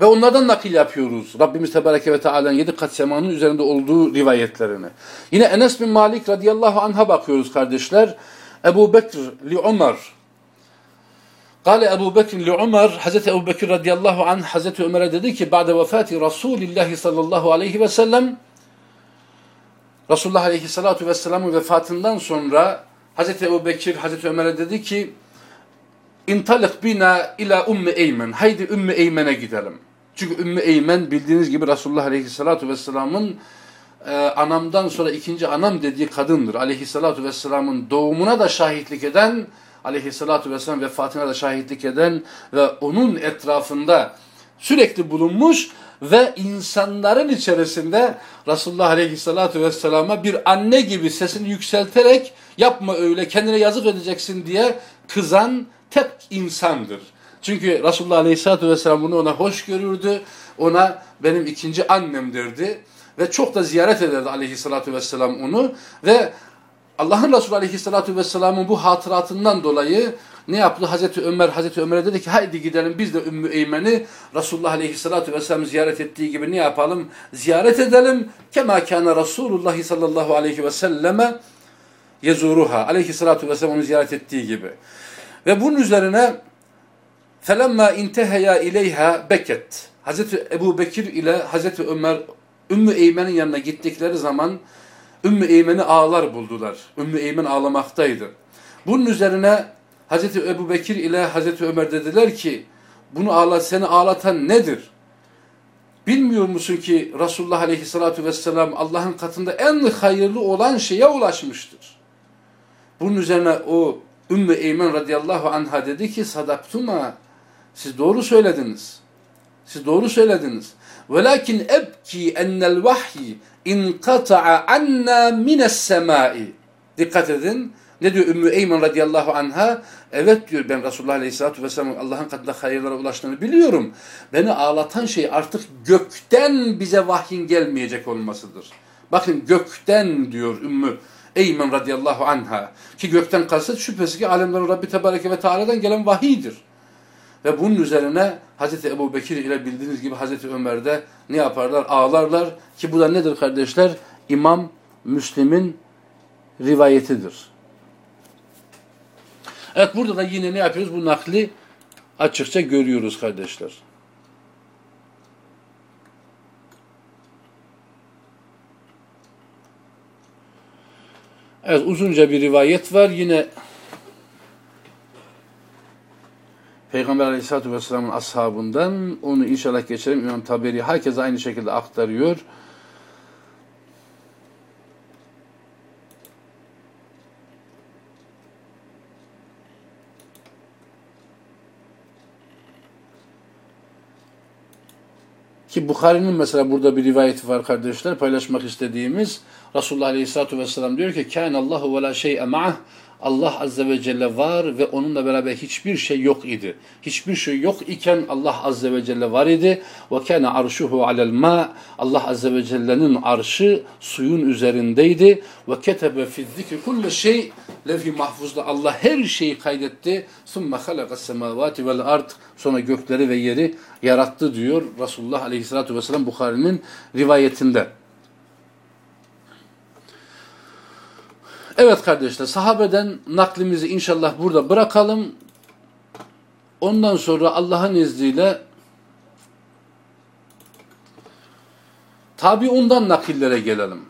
Ve onlardan nakil yapıyoruz. Rabbimiz Tebareke ve Teala'nın yedi kat semanın üzerinde olduğu rivayetlerini. Yine Enes bin Malik radıyallahu anh'a bakıyoruz kardeşler. Ebu Bekir li Umar. Kale Ebu Bekir li Umar. Hazreti Ebu Bekir radıyallahu anh Hazreti Ömer'e dedi ki Ba'de vefati Resulillahi sallallahu aleyhi ve sellem Resulullah aleyhissalatu vesselamın vefatından sonra Hazreti Ebu Bekir Hazreti Ömer'e dedi ki İntalik bina ila Ümmü Eymen. Haydi Ümmü Eymen'e gidelim. Çünkü Ümmü Eymen bildiğiniz gibi Resulullah Aleyhisselatü Vesselam'ın e, anamdan sonra ikinci anam dediği kadındır. Aleyhisselatü Vesselam'ın doğumuna da şahitlik eden aleyhissalatu vesselam vefatına da şahitlik eden ve onun etrafında sürekli bulunmuş ve insanların içerisinde Resulullah Aleyhisselatü Vesselam'a bir anne gibi sesini yükselterek yapma öyle kendine yazık edeceksin diye kızan tek insandır. Çünkü Resulullah Aleyhisselatü Vesselam bunu ona hoş görürdü. Ona benim ikinci annem derdi. Ve çok da ziyaret ederdi Aleyhisselatü Vesselam onu. Ve Allah'ın Resulü Aleyhisselatü Vesselam'ın bu hatıratından dolayı ne yaptı? Hazreti Ömer, Hazreti Ömer'e dedi ki haydi gidelim biz de Ümmü Eymen'i Resulullah Aleyhisselatü Vesselam ziyaret ettiği gibi ne yapalım? Ziyaret edelim. Kema kâne Resulullah sallallahu aleyhi ve selleme yezuruha. Aleyhisselatü Vesselam onu ziyaret ettiği gibi. Ve bunun üzerine felemma inteheya ileyha beket. Hazreti Ebu Bekir ile Hazreti Ömer Ümmü Eymen'in yanına gittikleri zaman Ümmü Eymen'i ağlar buldular. Ümmü Eymen ağlamaktaydı. Bunun üzerine Hazreti Ebu Bekir ile Hazreti Ömer dediler ki bunu ağlat, seni ağlatan nedir? Bilmiyor musun ki Resulullah Aleyhisselatü Vesselam Allah'ın katında en hayırlı olan şeye ulaşmıştır. Bunun üzerine o Ümmü Eymen radıyallahu anha dedi ki sadaktuma siz doğru söylediniz. Siz doğru söylediniz. Velakin ebki ennel vahyi inkata'a anna mines semai. Dikkat edin. Ne diyor Ümmü Eymen radıyallahu anha? Evet diyor ben Resulullah aleyhissalatü vesselam Allah'ın katında hayırlara ulaştığını biliyorum. Beni ağlatan şey artık gökten bize vahyin gelmeyecek olmasıdır. Bakın gökten diyor Ümmü Eymen radıyallahu anha. Ki gökten kasıt şüphesiz ki alemlerin Rabbi Tebareke ve Teala'dan gelen vahiydir. Ve bunun üzerine Hazreti Ebu Bekir ile bildiğiniz gibi Hazreti Ömer'de ne yaparlar? Ağlarlar. Ki bu da nedir kardeşler? İmam Müslim'in rivayetidir. Evet burada da yine ne yapıyoruz? Bu nakli açıkça görüyoruz kardeşler. Evet uzunca bir rivayet var. Yine Peygamber Aleyhisselatü Vesselam'ın ashabından onu inşallah geçelim. İmam Taberi herkes aynı şekilde aktarıyor. Ki Bukhari'nin mesela burada bir rivayeti var kardeşler paylaşmak istediğimiz. Resulullah Aleyhisselatü Vesselam diyor ki كَانَ اللّٰهُ وَلَا شَيْءَ مَعَهُ Allah Azze ve Celle var ve onunla beraber hiçbir şey yok idi. Hiçbir şey yok iken Allah Azze ve Celle var idi. Kana arşuhu alel ma. Allah Azze ve Celle'nin arşı suyun üzerindeydi. Ketebe fi zikri kulle şey levh mahfuzda Allah her şeyi kaydetti. Halakas semavati vel ard. Sonra gökleri ve yeri yarattı diyor Resulullah Aleyhisselatü Vesselam Bukhari'nin rivayetinde. Evet kardeşler sahabeden naklimizi inşallah burada bırakalım. Ondan sonra Allah'ın izniyle tabi ondan nakillere gelelim.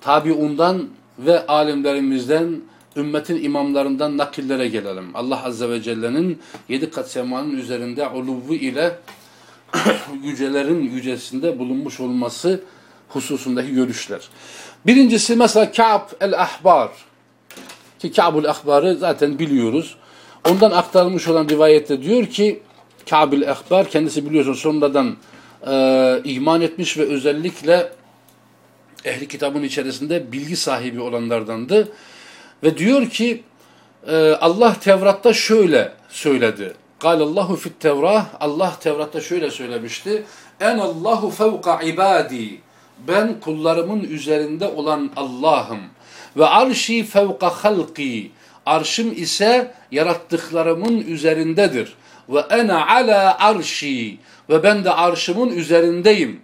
Tabi ondan ve alimlerimizden, ümmetin imamlarından nakillere gelelim. Allah Azze ve Celle'nin yedi kat semanın üzerinde uluvu ile yücelerin yücesinde bulunmuş olması hususundaki görüşler. Birincisi mesela Ka'b el-Ahbar. Ki Ka'b el-Ahbar'ı zaten biliyoruz. Ondan aktarılmış olan rivayette diyor ki Ka'b el-Ahbar kendisi biliyorsun sonradan e, iman etmiş ve özellikle ehli kitabın içerisinde bilgi sahibi olanlardandı. Ve diyor ki e, Allah Tevrat'ta şöyle söyledi. Allahu fit Tevrah Allah Tevrat'ta şöyle söylemişti. En Allahu fevka ibadi ben kullarımın üzerinde olan Allah'ım. Ve arşi fevka halki. Arşım ise yarattıklarımın üzerindedir. Ve ene ala arşi. Ve ben de arşımın üzerindeyim.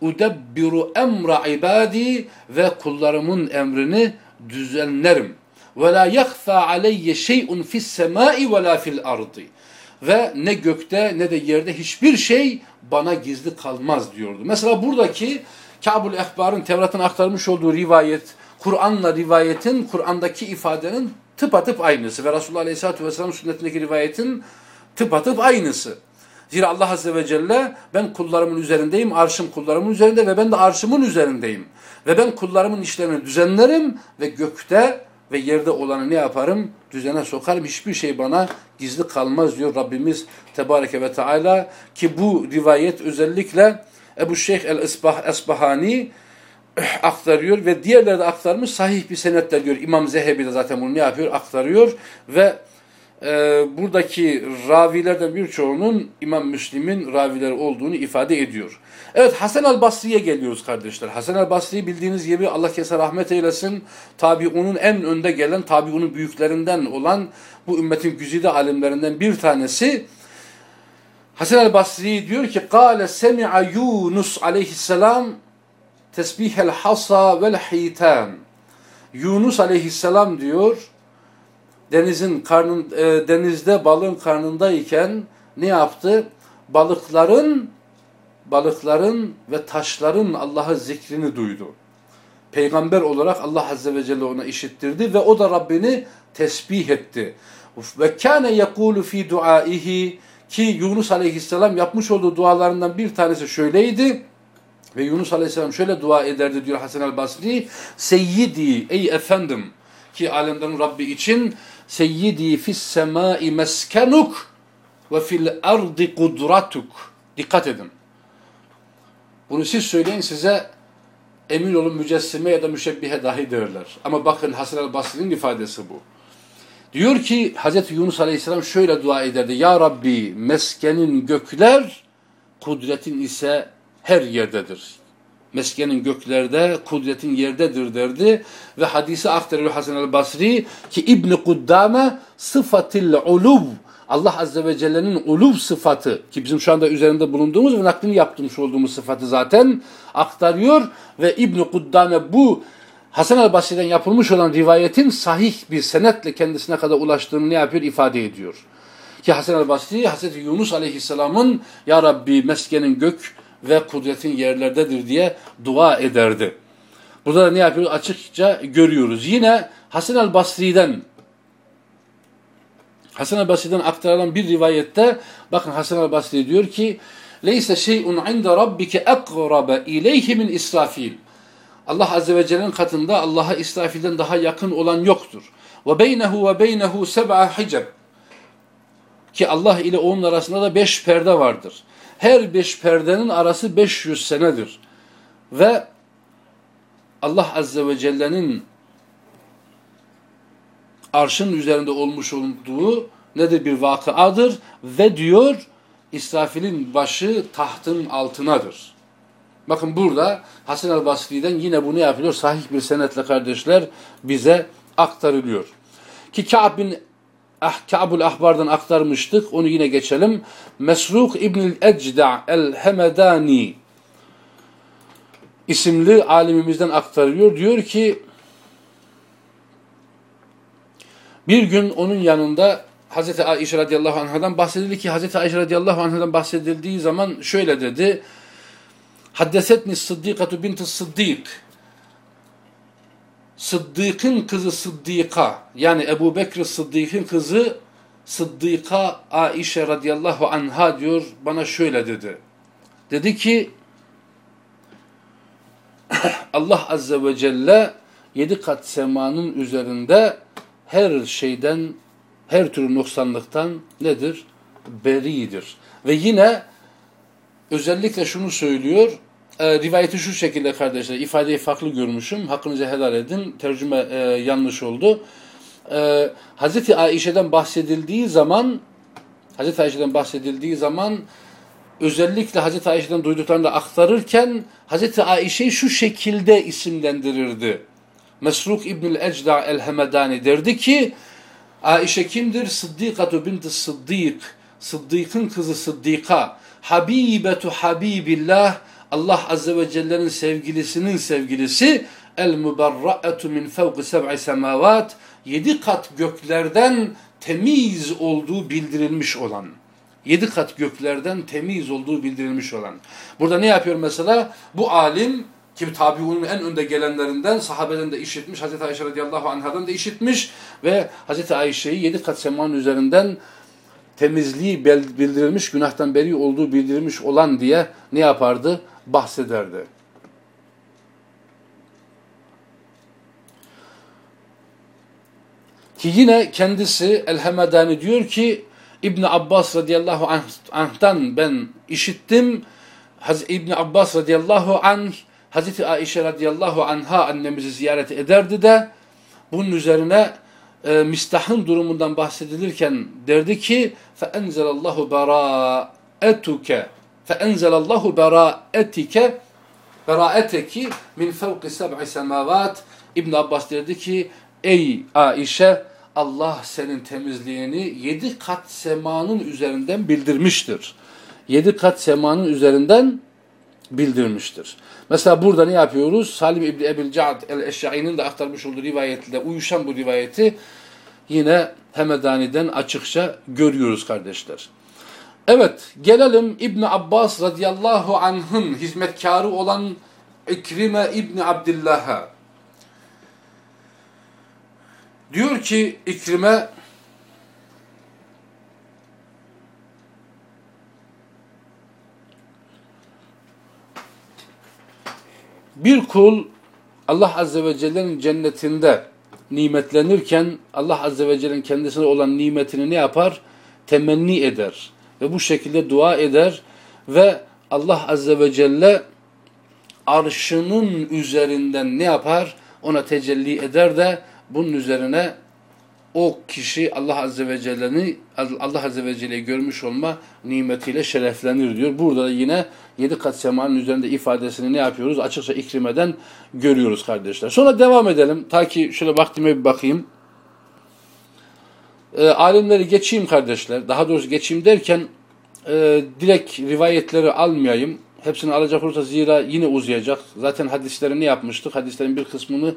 Udebbiru emra ibadi ve kullarımın emrini düzenlerim. Ve la yakfa aleyye şey'un fis semai ve la fil ardı. Ve ne gökte ne de yerde hiçbir şey bana gizli kalmaz diyordu. Mesela buradaki Kabul Ehbar'ın Tevrat'ın aktarmış olduğu rivayet, Kur'an'la rivayetin, Kur'an'daki ifadenin tıpatıp aynısı ve Resulullah Aleyhisselatü Vesselam sünnetindeki rivayetin tıpatıp aynısı. Zira Allah Azze ve Celle ben kullarımın üzerindeyim, arşım kullarımın üzerinde ve ben de arşımın üzerindeyim. Ve ben kullarımın işlerini düzenlerim ve gökte ve yerde olanı ne yaparım? Düzene sokarım. Hiçbir şey bana gizli kalmaz diyor Rabbimiz Tebareke ve Teala. Ki bu rivayet özellikle Ebu Şeyh el-Esbahani aktarıyor ve diğerleri de aktarmış sahih bir senetle diyor. İmam Zehebi de zaten bunu ne yapıyor? Aktarıyor ve e, buradaki ravilerden birçoğunun İmam Müslim'in ravileri olduğunu ifade ediyor. Evet Hasan el Basri'ye geliyoruz kardeşler. Hasan el Basri bildiğiniz gibi Allah kese rahmet eylesin. Tabiunun en önde gelen tabiunun büyüklerinden olan bu ümmetin güzide alimlerinden bir tanesi. Hasan el Basri diyor ki Kale semi'a Yunus aleyhisselam tesbihel hasa vel hitan. Yunus aleyhisselam diyor denizin karnın e, denizde balığın karnındayken ne yaptı? Balıkların balıkların ve taşların Allah'ı zikrini duydu. Peygamber olarak Allah Azze ve Celle ona işittirdi ve o da Rabbini tesbih etti. Ve kâne yekûlu fî duaihi ki Yunus Aleyhisselam yapmış olduğu dualarından bir tanesi şöyleydi. Ve Yunus Aleyhisselam şöyle dua ederdi diyor Hasan el Basri. Seyyidi ey efendim ki alemden Rabbi için Seyyidi fis semai meskenuk ve fil ardi kudratuk. Dikkat edin. Bunu siz söyleyin size emin olun mücessime ya da müşebbihe dahi derler. Ama bakın Hasan el-Basri'nin ifadesi bu. Diyor ki Hz. Yunus Aleyhisselam şöyle dua ederdi. Ya Rabbi meskenin gökler, kudretin ise her yerdedir. Meskenin göklerde, kudretin yerdedir derdi. Ve hadisi aktarıyor Hasan el-Basri ki İbn-i Kuddame sıfatil uluv Allah Azze ve Celle'nin uluv sıfatı ki bizim şu anda üzerinde bulunduğumuz ve naklini yaptırmış olduğumuz sıfatı zaten aktarıyor ve İbn-i Kuddame bu Hasan el-Basri'den yapılmış olan rivayetin sahih bir senetle kendisine kadar ulaştığını ne yapıyor? ifade ediyor. Ki Hasan el-Basri Hazreti Yunus aleyhisselamın Ya Rabbi meskenin gök ve kudretin yerlerdedir diye dua ederdi. Burada da ne yapıyoruz? Açıkça görüyoruz. Yine Hasan el-Basri'den Hasan el-Basri'den aktarılan bir rivayette bakın Hasan el-Basri diyor ki Leyse şey'un inde rabbike ekrabe ileyhi min israfil. Allah Azze ve Celle'nin katında Allah'a İsrafil'den daha yakın olan yoktur. Ve beynehu ve beynehu seb'a hicab. Ki Allah ile onun arasında da beş perde vardır. Her beş perdenin arası 500 senedir. Ve Allah Azze ve Celle'nin arşın üzerinde olmuş olduğu nedir bir vakıadır ve diyor İsrafil'in başı tahtın altınadır. Bakın burada Hasan el-Basri'den yine bunu yapıyor. Sahih bir senetle kardeşler bize aktarılıyor. Ki Ka'b bin ah, Ka'bul Ahbar'dan aktarmıştık. Onu yine geçelim. Mesruk İbnül Ecda el-Hemedani isimli alimimizden aktarıyor. Diyor ki bir gün onun yanında Hazreti Ayşe radıyallahu anhadan bahsedildi ki Hazreti Ayşe radıyallahu anhadan bahsedildiği zaman şöyle dedi. Haddesetni Sıddikatu binti Sıddik. Sıddık'ın kızı Sıddika yani Ebu Bekir Sıddık'ın kızı Sıddika Aişe radıyallahu anha diyor bana şöyle dedi. Dedi ki Allah azze ve celle yedi kat semanın üzerinde her şeyden her türlü noksanlıktan nedir? Beridir. Ve yine özellikle şunu söylüyor e, rivayeti şu şekilde kardeşler, ifadeyi farklı görmüşüm. Hakkınızı helal edin. Tercüme e, yanlış oldu. E, Hazreti Ayşe'den bahsedildiği zaman Hazreti Ayşe'den bahsedildiği zaman özellikle Hazreti Ayşe'den duyduklarını aktarırken Hazreti Ayşe'yi şu şekilde isimlendirirdi. Mesruk İbnül Ecda el-Hemedani derdi ki Ayşe kimdir? Sıddikatu binti Sıddik. Sıddık'ın kızı Sıddika. Habibetu Habibillah Allah Azze ve Celle'nin sevgilisinin sevgilisi el müberra'etu min fevki seb'i semavat yedi kat göklerden temiz olduğu bildirilmiş olan yedi kat göklerden temiz olduğu bildirilmiş olan. Burada ne yapıyor mesela? Bu alim ki tabiunun en önde gelenlerinden sahabeden de işitmiş. Hazreti Ayşe radıyallahu anhadan da işitmiş ve Hazreti Ayşe'yi yedi kat semanın üzerinden temizliği bildirilmiş, günahtan beri olduğu bildirilmiş olan diye ne yapardı? Bahsederdi. Ki yine kendisi El-Hemedani diyor ki İbn Abbas radıyallahu anh'tan ben işittim. Haz İbn Abbas radıyallahu anh Hazreti Aişe radıyallahu anha annemizi ziyaret ederdi de bunun üzerine e, Mistah'ın durumundan bahsedilirken derdi ki فَاَنْزَلَ اللّٰهُ بَرَاءَتُكَ فَاَنْزَلَ اللّٰهُ بَرَاءَتِكَ بَرَاءَتَكِ min فَوْقِ سَبْعِ semavat İbn Abbas derdi ki ey Aişe Allah senin temizliğini yedi kat semanın üzerinden bildirmiştir. Yedi kat semanın üzerinden bildirmiştir. Mesela burada ne yapıyoruz? Salim İbni Ebil Ca'd el-Eşya'i'nin de aktarmış olduğu rivayetle uyuşan bu rivayeti yine Hemedani'den açıkça görüyoruz kardeşler. Evet gelelim İbni Abbas radıyallahu anh'ın hizmetkarı olan İkrime İbni Abdillah'a. Diyor ki İkrime bir kul Allah Azze ve Celle'nin cennetinde nimetlenirken Allah Azze ve Celle'nin kendisine olan nimetini ne yapar? Temenni eder. Ve bu şekilde dua eder ve Allah Azze ve Celle arşının üzerinden ne yapar? Ona tecelli eder de bunun üzerine o kişi Allah Azze ve Celle'ni Allah Azze ve Celle'yi görmüş olma nimetiyle şereflenir diyor. Burada da yine yedi kat semanın üzerinde ifadesini ne yapıyoruz? Açıkça ikrimeden görüyoruz kardeşler. Sonra devam edelim. Ta ki şöyle vaktime bir bakayım. E, alimleri geçeyim kardeşler. Daha doğrusu geçeyim derken e, direkt rivayetleri almayayım. Hepsini alacak olursa zira yine uzayacak. Zaten hadislerini yapmıştık. Hadislerin bir kısmını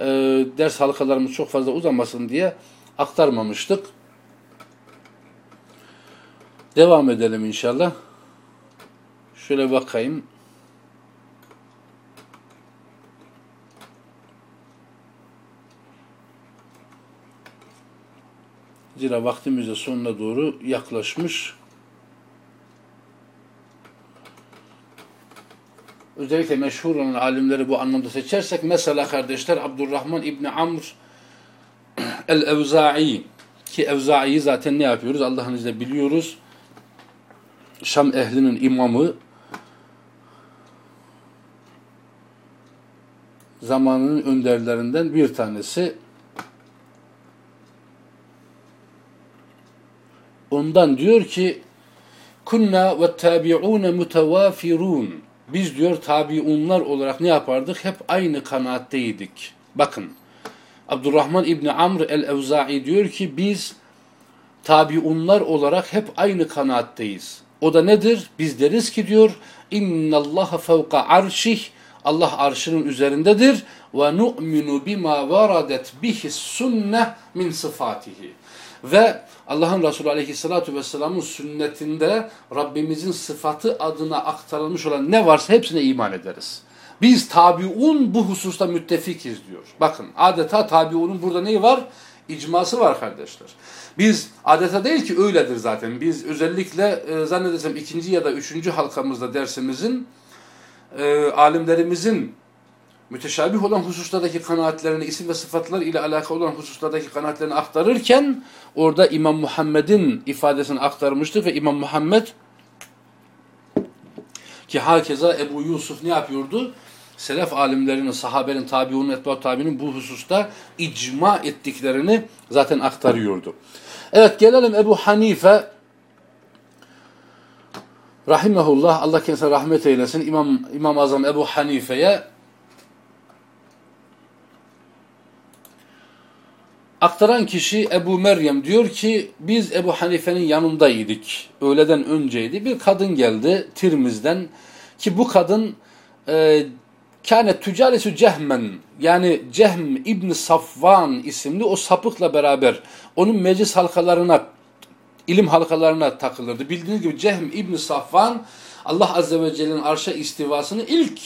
e, ders halkalarımız çok fazla uzamasın diye aktarmamıştık. Devam edelim inşallah. Şöyle bakayım. Zira vaktimiz de sonuna doğru yaklaşmış. Özellikle meşhur olan alimleri bu anlamda seçersek mesela kardeşler Abdurrahman İbni Amr El-Evza'i ki Evza'iyi zaten ne yapıyoruz? Allah'ın izniyle biliyoruz. Şam ehlinin imamı zamanının önderlerinden bir tanesi. Ondan diyor ki kunna ve tabi'un mutavafirun. Biz diyor tabiunlar olarak ne yapardık? Hep aynı kanaatteydik. Bakın Abdurrahman İbni Amr el-Evza'i diyor ki biz tabiunlar olarak hep aynı kanaatteyiz. O da nedir? Biz deriz ki diyor innallaha fevka arşih Allah arşının üzerindedir ve nu'minu bima varadet bihi sünne min sıfatihi. Ve Allah'ın Resulü Aleyhisselatü Vesselam'ın sünnetinde Rabbimizin sıfatı adına aktarılmış olan ne varsa hepsine iman ederiz. Biz tabiun bu hususta müttefikiz diyor. Bakın adeta tabiunun burada neyi var? İcması var kardeşler. Biz adeta değil ki öyledir zaten. Biz özellikle e, zannedersem ikinci ya da üçüncü halkamızda dersimizin e, alimlerimizin müteşabih olan hususlardaki kanaatlerini, isim ve sıfatlar ile alakalı olan hususlardaki kanaatlerini aktarırken orada İmam Muhammed'in ifadesini aktarmıştık ve İmam Muhammed ki hakeza Ebu Yusuf ne yapıyordu? Selef alimlerinin, sahabenin, tabiunun, etbaut tabiinin bu hususta icma ettiklerini zaten aktarıyordu. Evet gelelim Ebu Hanife Rahimehullah, Allah kendisine rahmet eylesin. İmam, İmam Azam Ebu Hanife'ye aktaran kişi Ebu Meryem diyor ki biz Ebu Hanife'nin yanındaydık. Öğleden önceydi. Bir kadın geldi Tirmiz'den ki bu kadın e, kâne tücalesü cehmen yani Cehm İbni Safvan isimli o sapıkla beraber onun meclis halkalarına ilim halkalarına takılırdı. Bildiğiniz gibi Cehm İbni Safvan Allah Azze ve Celle'nin arşa istivasını ilk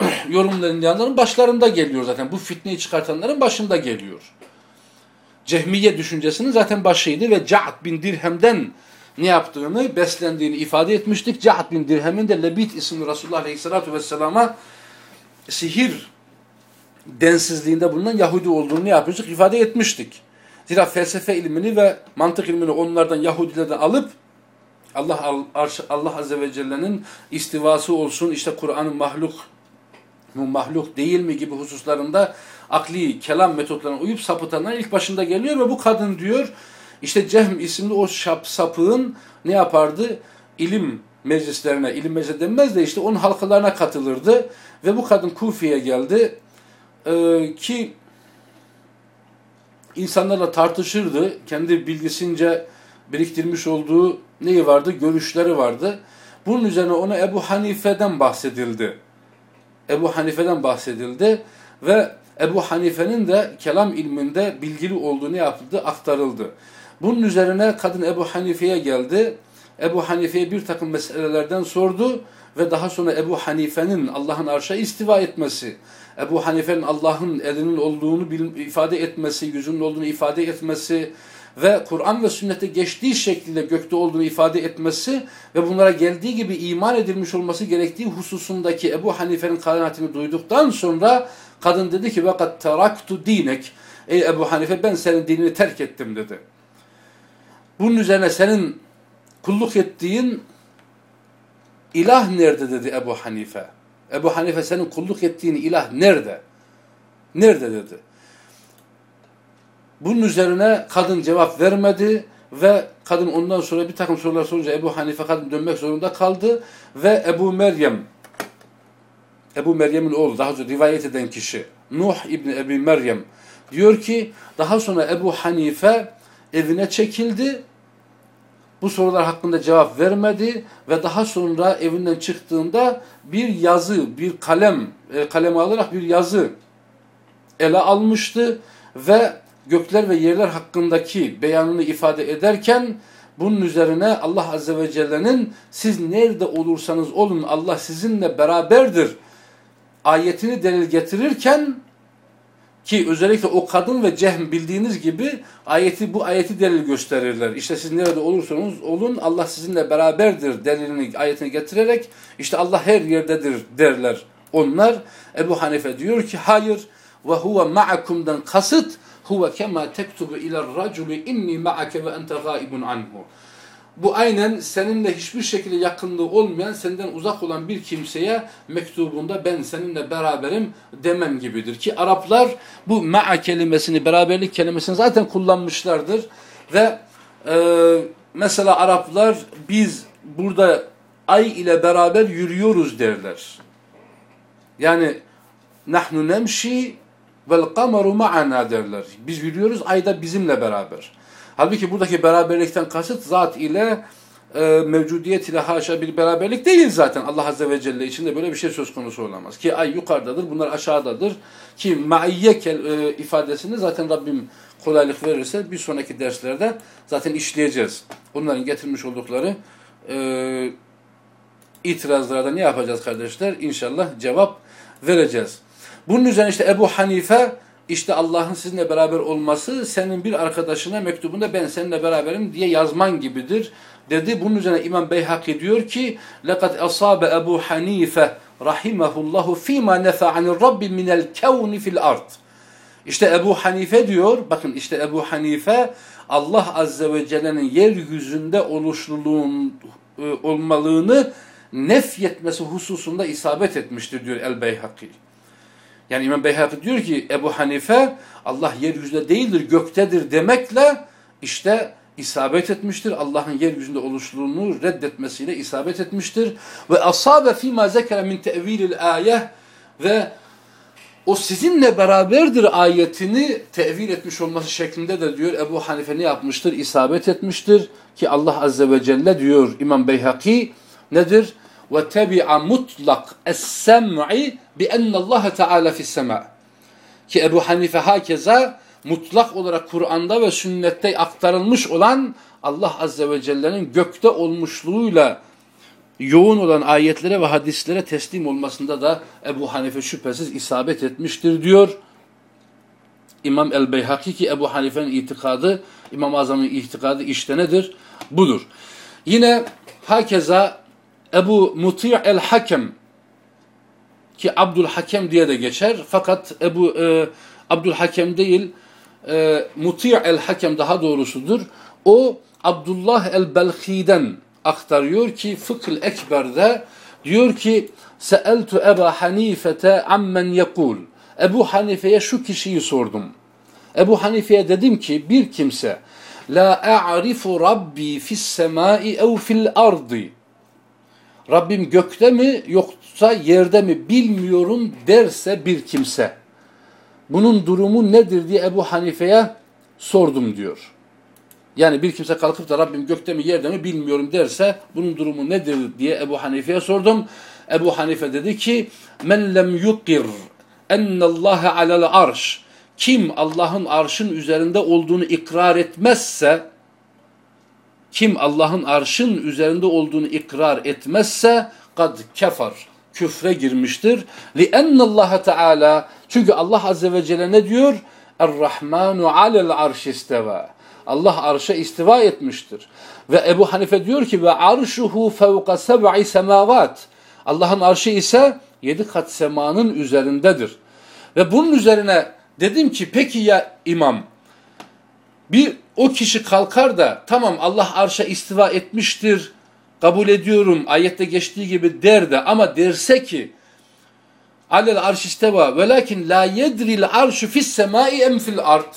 yorumlayanların başlarında geliyor zaten. Bu fitneyi çıkartanların başında geliyor. Cehmiye düşüncesinin zaten başıydı ve Ca'd bin Dirhem'den ne yaptığını, beslendiğini ifade etmiştik. Ca'd bin Dirhem'in de Lebit isimli Resulullah Aleyhisselatü Vesselam'a sihir densizliğinde bulunan Yahudi olduğunu ne yapmıştık? ifade etmiştik. Zira felsefe ilmini ve mantık ilmini onlardan Yahudilerden alıp Allah Allah Azze ve Celle'nin istivası olsun, işte Kur'an'ın mahluk mu mahluk değil mi gibi hususlarında akli kelam metotlarına uyup sapıtanlar ilk başında geliyor ve bu kadın diyor işte Cehm isimli o şap, sapığın ne yapardı? İlim meclislerine, ilim meclis denmez de işte onun halkalarına katılırdı ve bu kadın Kufi'ye geldi ee, ki insanlarla tartışırdı. Kendi bilgisince biriktirmiş olduğu neyi vardı? Görüşleri vardı. Bunun üzerine ona Ebu Hanife'den bahsedildi. Ebu Hanife'den bahsedildi ve Ebu Hanife'nin de kelam ilminde bilgili olduğunu yapıldı, aktarıldı. Bunun üzerine kadın Ebu Hanife'ye geldi. Ebu Hanife'ye bir takım meselelerden sordu ve daha sonra Ebu Hanife'nin Allah'ın arşa istiva etmesi, Ebu Hanife'nin Allah'ın elinin olduğunu ifade etmesi, yüzünün olduğunu ifade etmesi ve Kur'an ve sünnete geçtiği şekilde gökte olduğunu ifade etmesi ve bunlara geldiği gibi iman edilmiş olması gerektiği hususundaki Ebu Hanife'nin kanaatini duyduktan sonra kadın dedi ki vakat teraktu dinek ey Ebu Hanife ben senin dinini terk ettim dedi. Bunun üzerine senin kulluk ettiğin ilah nerede dedi Ebu Hanife. Ebu Hanife senin kulluk ettiğin ilah nerede? Nerede dedi. Bunun üzerine kadın cevap vermedi ve kadın ondan sonra bir takım sorular sorunca Ebu Hanife kadın dönmek zorunda kaldı ve Ebu Meryem Ebu Meryem'in oğlu daha önce rivayet eden kişi Nuh İbni Ebu Meryem diyor ki daha sonra Ebu Hanife evine çekildi bu sorular hakkında cevap vermedi ve daha sonra evinden çıktığında bir yazı, bir kalem, e, kaleme alarak bir yazı ele almıştı ve gökler ve yerler hakkındaki beyanını ifade ederken bunun üzerine Allah Azze ve Celle'nin siz nerede olursanız olun Allah sizinle beraberdir ayetini delil getirirken ki özellikle o kadın ve cehm bildiğiniz gibi ayeti bu ayeti delil gösterirler. İşte siz nerede olursanız olun Allah sizinle beraberdir delilini ayetini getirerek işte Allah her yerdedir derler. Onlar Ebu Hanife diyor ki hayır ve huve ma'akumdan kasıt huve kema tektubu iler raculu inni ma'ake ve ente gaibun anhu. Bu aynen seninle hiçbir şekilde yakınlığı olmayan, senden uzak olan bir kimseye mektubunda ben seninle beraberim demen gibidir. Ki Araplar bu ma'a kelimesini, beraberlik kelimesini zaten kullanmışlardır. Ve e, mesela Araplar biz burada ay ile beraber yürüyoruz derler. Yani nahnu nemşi vel kameru ma'ana derler. Biz yürüyoruz, ay da bizimle beraber. Halbuki buradaki beraberlikten kasıt zat ile e, mevcudiyet ile haşa bir beraberlik değil zaten. Allah Azze ve Celle içinde böyle bir şey söz konusu olamaz. Ki ay yukarıdadır, bunlar aşağıdadır. Ki maiyye e, ifadesini zaten Rabbim kolaylık verirse bir sonraki derslerde zaten işleyeceğiz. Onların getirmiş oldukları e, itirazlara ne yapacağız kardeşler? İnşallah cevap vereceğiz. Bunun üzerine işte Ebu Hanife işte Allah'ın sizinle beraber olması senin bir arkadaşına mektubunda ben seninle beraberim diye yazman gibidir dedi. Bunun üzerine İmam Beyhaki diyor ki لَقَدْ أَصَابَ Ebu Hanife rahimahullahu fîmâ nefa anir rabbi minel kevni fil ard. İşte Ebu Hanife diyor, bakın işte Ebu Hanife Allah Azze ve Celle'nin yeryüzünde oluşluluğun e, olmalığını nefyetmesi hususunda isabet etmiştir diyor El-Beyhaki. Yani İmam Beyhaki diyor ki Ebu Hanife Allah yeryüzünde değildir göktedir demekle işte isabet etmiştir. Allah'ın yeryüzünde oluşluğunu reddetmesiyle isabet etmiştir. Ve asabe fîmâ zekere min tevilil ayeh ve o sizinle beraberdir ayetini tevil etmiş olması şeklinde de diyor Ebu Hanife ne yapmıştır? İsabet etmiştir ki Allah Azze ve Celle diyor İmam Beyhaki nedir? Ve tebi'a mutlak es-sem'i bi Allah Teala fis sema. Ki Ebu Hanife hakeza mutlak olarak Kur'an'da ve sünnette aktarılmış olan Allah Azze ve Celle'nin gökte olmuşluğuyla yoğun olan ayetlere ve hadislere teslim olmasında da Ebu Hanife şüphesiz isabet etmiştir diyor. İmam el-Beyhaki ki Ebu Hanife'nin itikadı, İmam-ı Azam'ın itikadı işte nedir? Budur. Yine hakeza Ebu Muti' el-Hakem ki Abdülhakem diye de geçer. Fakat Ebu e, Abdülhakem değil e, Muti' el-Hakem daha doğrusudur. O Abdullah el-Belhi'den aktarıyor ki Fıkıl Ekber'de diyor ki Seeltu Eba Hanifete ammen yekul Ebu Hanife'ye şu kişiyi sordum. Ebu Hanife'ye dedim ki bir kimse La a'rifu Rabbi fis semai ev fil ardi Rabbim gökte mi yoksa yerde mi bilmiyorum derse bir kimse. Bunun durumu nedir diye Ebu Hanife'ye sordum diyor. Yani bir kimse kalkıp da Rabbim gökte mi yerde mi bilmiyorum derse bunun durumu nedir diye Ebu Hanife'ye sordum. Ebu Hanife dedi ki men lem yukir ennallâhe alel arş kim Allah'ın arşın üzerinde olduğunu ikrar etmezse kim Allah'ın arşın üzerinde olduğunu ikrar etmezse kad kefar küfre girmiştir. لِأَنَّ اللّٰهَ Teala çünkü Allah Azze ve Celle ne diyor? Er-Rahmanu alel arş isteva. Allah arşa istiva etmiştir. Ve Ebu Hanife diyor ki ve arşuhu fevka seb'i semavat. Allah'ın arşı ise yedi kat semanın üzerindedir. Ve bunun üzerine dedim ki peki ya imam bir o kişi kalkar da tamam Allah arşa istiva etmiştir kabul ediyorum ayette geçtiği gibi der de ama derse ki alel arş isteva velakin la yedril arşu fis semai em fil ard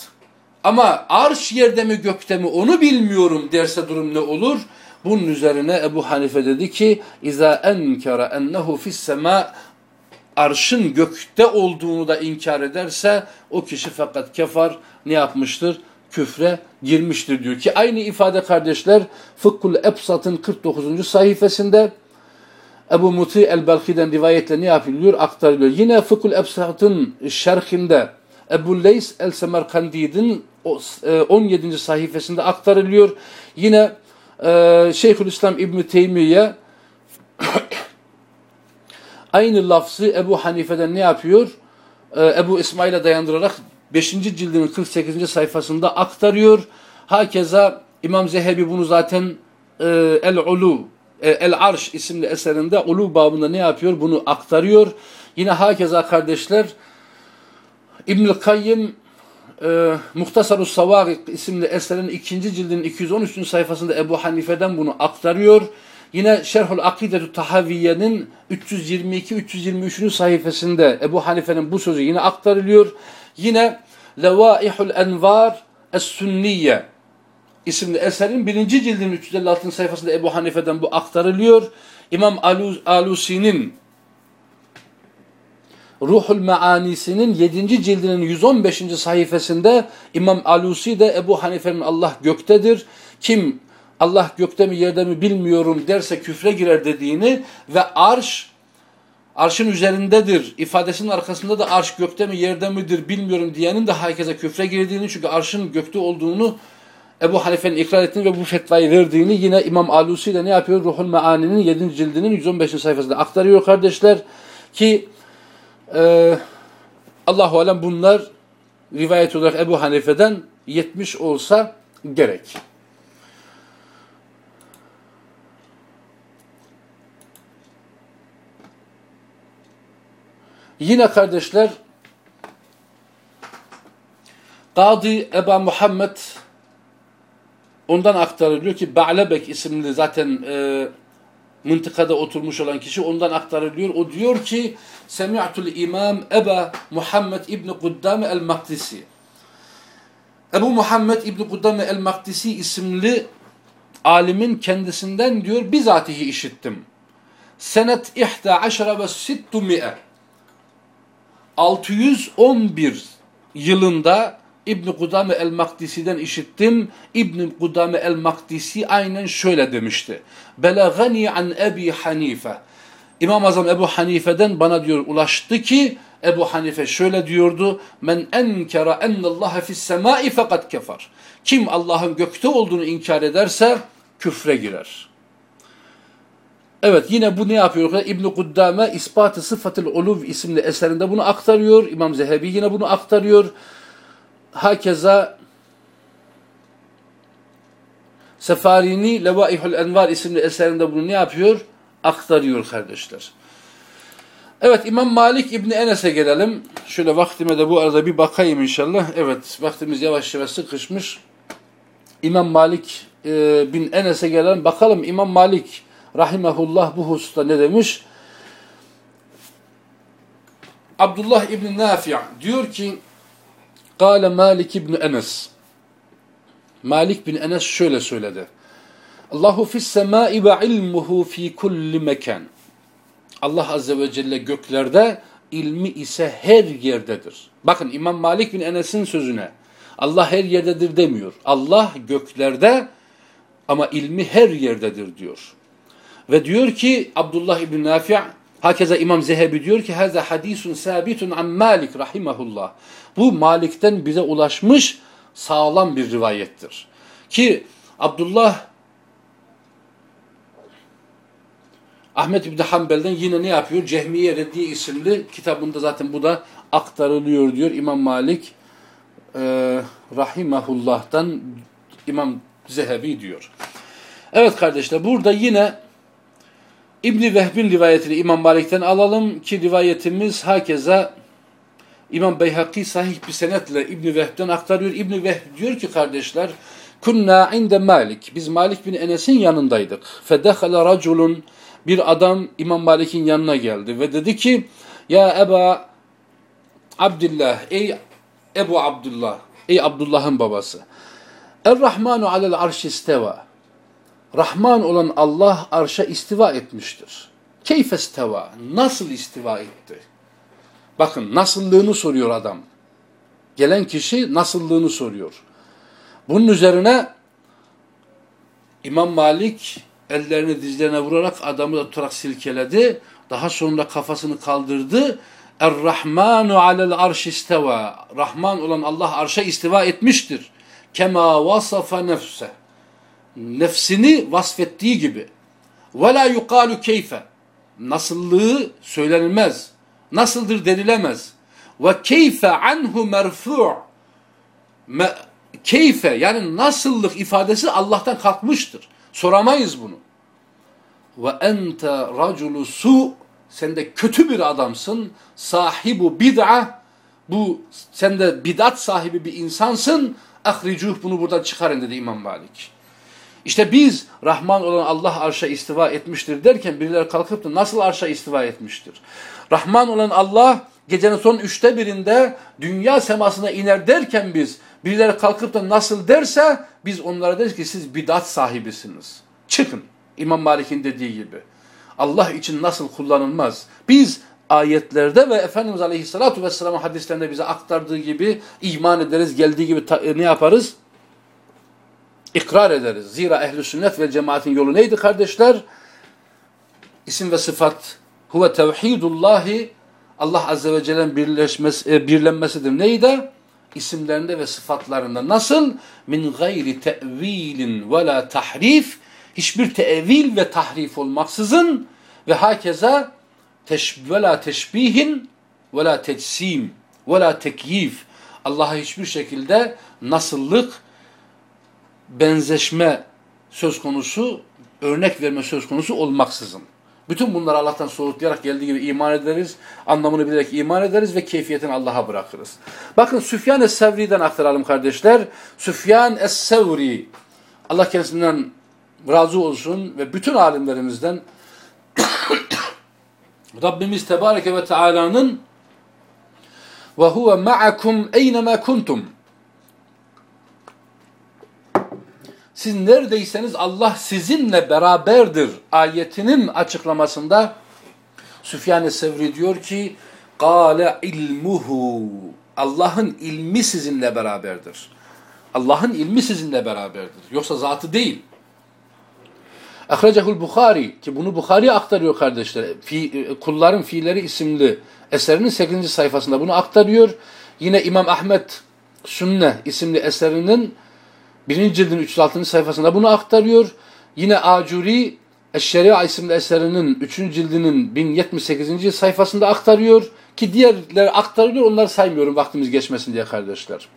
ama arş yerde mi gökte mi onu bilmiyorum derse durum ne olur? Bunun üzerine Ebu Hanife dedi ki İza enkara ennehu fis sema arşın gökte olduğunu da inkar ederse o kişi fakat kefar ne yapmıştır? Küfre girmiştir diyor ki aynı ifade kardeşler Fıkhul Ebsat'ın 49. sayfasında Ebu Muti el-Belki'den rivayetle ne yapılıyor? Aktarılıyor. Yine Fıkhul Ebsat'ın şerhinde Ebu Leys el-Semerkandid'in 17. E, sayfasında aktarılıyor. Yine e, Şeyhülislam İbn-i Teymiye aynı lafzı Ebu Hanife'den ne yapıyor? E, Ebu İsmail'e dayandırarak 5. cildinin 48. sayfasında aktarıyor. Hakeza İmam Zehebi bunu zaten e, El-Ulu, e, El-Arş isimli eserinde Ulu babında ne yapıyor? Bunu aktarıyor. Yine hakeza kardeşler İbnül Kayyim e, Muhtasarus Savagik isimli eserin ikinci cildinin 213. sayfasında Ebu Hanife'den bunu aktarıyor. Yine Şerhul Akidetu Tahaviye'nin 322-323. sayfasında Ebu Hanife'nin bu sözü yine aktarılıyor. Yine Levaihul Envar Es-Sünniye isimli eserin birinci cildinin 356. sayfasında Ebu Hanife'den bu aktarılıyor. İmam Alusi'nin Ruhul Meanisinin 7. cildinin 115. sayfasında İmam Alusi de Ebu Hanife'nin Allah göktedir. Kim Allah gökte mi yerde mi bilmiyorum derse küfre girer dediğini ve arş arşın üzerindedir ifadesinin arkasında da arş gökte mi yerde midir bilmiyorum diyenin de herkese küfre girdiğini çünkü arşın gökte olduğunu Ebu Hanife'nin ikrar ettiğini ve bu fetvayı verdiğini yine İmam Alusi de ne yapıyor? Ruhul Meani'nin 7. cildinin 115. sayfasında aktarıyor kardeşler ki ee, Allahu alem bunlar rivayet olarak Ebu Hanife'den 70 olsa gerek. Yine kardeşler Kadı Eba Muhammed ondan aktarılıyor ki Ba'lebek isimli zaten e, mıntıkada oturmuş olan kişi ondan aktarılıyor. O diyor ki Semi'tul İmam Eba Muhammed İbni Kuddame el-Maktisi Ebu Muhammed İbni Kuddame el-Maktisi isimli alimin kendisinden diyor bizatihi işittim. Senet ihda aşara ve sittu mi'e 611 yılında İbn Kudame el-Makdisi'den işittim. İbn Kudame el-Makdisi aynen şöyle demişti. Belagani an Ebi Hanife. İmam Azam Ebu Hanife'den bana diyor ulaştı ki Ebu Hanife şöyle diyordu. Men enkara ennallaha fis semai fakat kefar. Kim Allah'ın gökte olduğunu inkar ederse küfre girer. Evet yine bu ne yapıyor? İbn-i Kuddame İspatı Sıfatıl Uluv isimli eserinde bunu aktarıyor. İmam Zehebi yine bunu aktarıyor. Hakeza Sefarini Levaihul Envar isimli eserinde bunu ne yapıyor? Aktarıyor kardeşler. Evet İmam Malik İbni Enes'e gelelim. Şöyle vaktime de bu arada bir bakayım inşallah. Evet vaktimiz yavaş yavaş sıkışmış. İmam Malik e, bin Enes'e gelelim. Bakalım İmam Malik rahimahullah bu hususta ne demiş? Abdullah İbni Nafi' diyor ki Kale Malik İbni Enes Malik bin Enes şöyle söyledi. Allahu fis semai ve ilmuhu fi kulli mekan. Allah Azze ve Celle göklerde, ilmi ise her yerdedir. Bakın İmam Malik bin Enes'in sözüne Allah her yerdedir demiyor. Allah göklerde ama ilmi her yerdedir diyor. Ve diyor ki Abdullah İbn Nafi' Hakeza İmam Zehebi diyor ki Haza hadisun sabitun an Malik rahimahullah. Bu Malik'ten bize ulaşmış sağlam bir rivayettir. Ki Abdullah Ahmet İbni Hanbel'den yine ne yapıyor? Cehmiye Reddiye isimli kitabında zaten bu da aktarılıyor diyor İmam Malik e, Rahimahullah'tan İmam Zehebi diyor. Evet kardeşler burada yine İbni Vehb'in rivayetini İmam Malik'ten alalım ki rivayetimiz hakeza İmam Beyhaki sahih bir senetle İbni Vehb'den aktarıyor. İbni Vehb diyor ki kardeşler Kunna inde Malik. Biz Malik bin Enes'in yanındaydık. Fedehale raculun bir adam İmam Malik'in yanına geldi ve dedi ki Ya Eba Abdullah ey Ebu Abdullah ey Abdullah'ın babası Er-Rahmanu alel arş isteva Rahman olan Allah arşa istiva etmiştir. Keyfe isteva? Nasıl istiva etti? Bakın nasıllığını soruyor adam. Gelen kişi nasıllığını soruyor. Bunun üzerine İmam Malik ellerini dizlerine vurarak adamı da tutarak silkeledi. Daha sonra kafasını kaldırdı. Er-Rahmanu alel arş isteva. Rahman olan Allah arşa istiva etmiştir. Kema vasafa nefse. Nefsini vasfettiği gibi. La yukalu keyfe. Nasıllığı söylenilmez. Nasıldır denilemez. Keyfe anhu merfu' keyfe yani nasıllık ifadesi Allah'tan kalkmıştır. Soramayız bunu. Ve ente raculu su sen de kötü bir adamsın. Sahibu bid'a bu sen de bidat sahibi bir insansın. Ahricuh bunu buradan çıkarın dedi İmam Malik. İşte biz Rahman olan Allah arşa istiva etmiştir derken birileri kalkıp da nasıl arşa istiva etmiştir? Rahman olan Allah gecenin son üçte birinde dünya semasına iner derken biz birileri kalkıp da nasıl derse biz onlara deriz ki siz bidat sahibisiniz. Çıkın. İmam Malik'in dediği gibi. Allah için nasıl kullanılmaz? Biz ayetlerde ve Efendimiz Aleyhisselatü Vesselam'ın hadislerinde bize aktardığı gibi iman ederiz, geldiği gibi ne yaparız? İkrar ederiz. Zira ehli sünnet ve cemaatin yolu neydi kardeşler? İsim ve sıfat. Huve tevhidullahi Allah Azze ve Celle'nin birleşmesi, e, birlenmesidir. Neydi? isimlerinde ve sıfatlarında. Nasıl? Min gayri tevilin ve la tahrif hiçbir tevil ve tahrif olmaksızın ve hakeza teş ve la teşbihin ve la tecsim ve la tekyif Allah'a hiçbir şekilde nasıllık benzeşme söz konusu örnek verme söz konusu olmaksızın. Bütün bunları Allah'tan soğutlayarak geldiği gibi iman ederiz. Anlamını bilerek iman ederiz ve keyfiyetini Allah'a bırakırız. Bakın Süfyan Es-Sevri'den aktaralım kardeşler. Süfyan Es-Sevri Allah kendisinden razı olsun ve bütün alimlerimizden Rabbimiz Tebareke ve Teala'nın ve huve ma'akum eynema kuntum siz neredeyseniz Allah sizinle beraberdir ayetinin açıklamasında Süfyan-ı Sevri diyor ki Kale ilmuhu Allah'ın ilmi sizinle beraberdir. Allah'ın ilmi sizinle beraberdir. Yoksa zatı değil. Ahrecehul Bukhari ki bunu Bukhari aktarıyor kardeşler. Fi, Kulların Fiilleri isimli eserinin 8. sayfasında bunu aktarıyor. Yine İmam Ahmet Sünne isimli eserinin birinci cildin 306. sayfasında bunu aktarıyor. Yine Acuri Eşşeria isimli eserinin 3. cildinin 1078. sayfasında aktarıyor. Ki diğerleri aktarılıyor onları saymıyorum vaktimiz geçmesin diye kardeşler.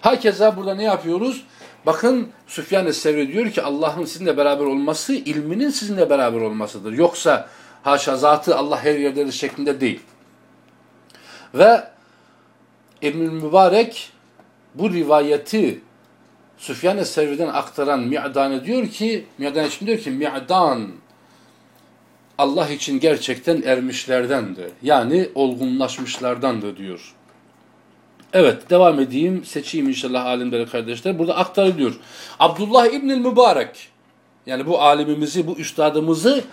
Hakeza burada ne yapıyoruz? Bakın Süfyan Es-Sevri diyor ki Allah'ın sizinle beraber olması ilminin sizinle beraber olmasıdır. Yoksa haşa zatı Allah her yerdedir şeklinde değil. Ve İbnül Mübarek bu rivayeti Süfyan-ı Sevri'den aktaran Mi'dan'e diyor ki, Mi'dan için diyor ki, Mi'dan Allah için gerçekten ermişlerdendi. Yani olgunlaşmışlardandı diyor. Evet devam edeyim. Seçeyim inşallah alimleri kardeşler. Burada aktarılıyor. Abdullah İbnül Mübarek yani bu alimimizi, bu üstadımızı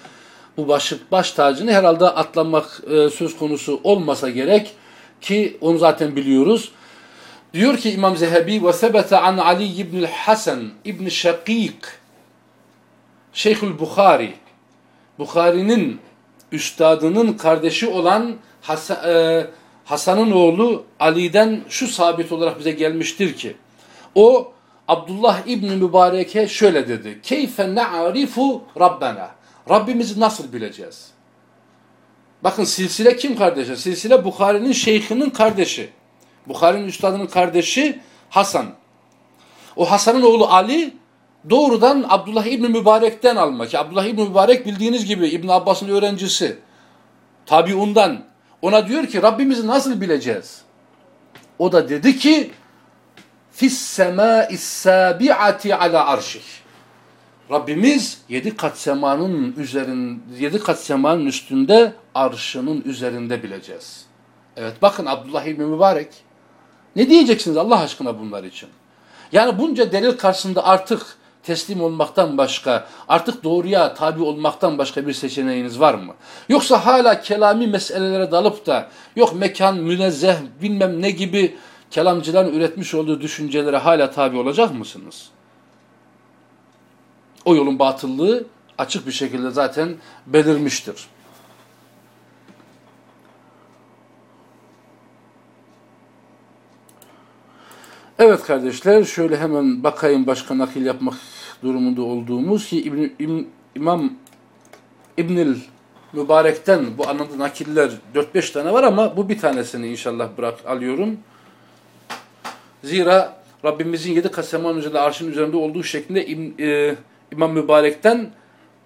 bu baş, baş tacını herhalde atlamak e, söz konusu olmasa gerek ki onu zaten biliyoruz. Diyor ki İmam Zehebi ve sebete an Ali ibn Hasan ibn Şakik Şeyhül Bukhari Bukhari'nin üstadının kardeşi olan e, Hasan'ın oğlu Ali'den şu sabit olarak bize gelmiştir ki o Abdullah İbni Mübarek'e şöyle dedi. Keyfe ne'arifu Rabbena. Rabbimizi nasıl bileceğiz? Bakın silsile kim kardeşi? Silsile Bukhari'nin şeyhinin kardeşi. Bukhari'nin üstadının kardeşi Hasan. O Hasan'ın oğlu Ali doğrudan Abdullah İbni Mübarek'ten alma ki Abdullah İbni Mübarek bildiğiniz gibi İbn Abbas'ın öğrencisi. Tabi ondan. Ona diyor ki Rabbimizi nasıl bileceğiz? O da dedi ki fis semâis sâbi'ati ala arşih. Rabbimiz yedi kat semanın üzerin yedi kat semanın üstünde arşının üzerinde bileceğiz. Evet bakın Abdullah İbni Mübarek. Ne diyeceksiniz Allah aşkına bunlar için? Yani bunca delil karşısında artık teslim olmaktan başka, artık doğruya tabi olmaktan başka bir seçeneğiniz var mı? Yoksa hala kelami meselelere dalıp da yok mekan, münezzeh, bilmem ne gibi kelamcıların üretmiş olduğu düşüncelere hala tabi olacak mısınız? O yolun batıllığı açık bir şekilde zaten belirmiştir. Evet kardeşler şöyle hemen bakayım başka nakil yapmak durumunda olduğumuz ki İbn, İbn, İmam İbnül Mübarek'ten bu anlamda nakiller 4-5 tane var ama bu bir tanesini inşallah bırak alıyorum. Zira Rabbimizin yedi kaseman üzerinde arşın üzerinde olduğu şeklinde e, İmam Mübarek'ten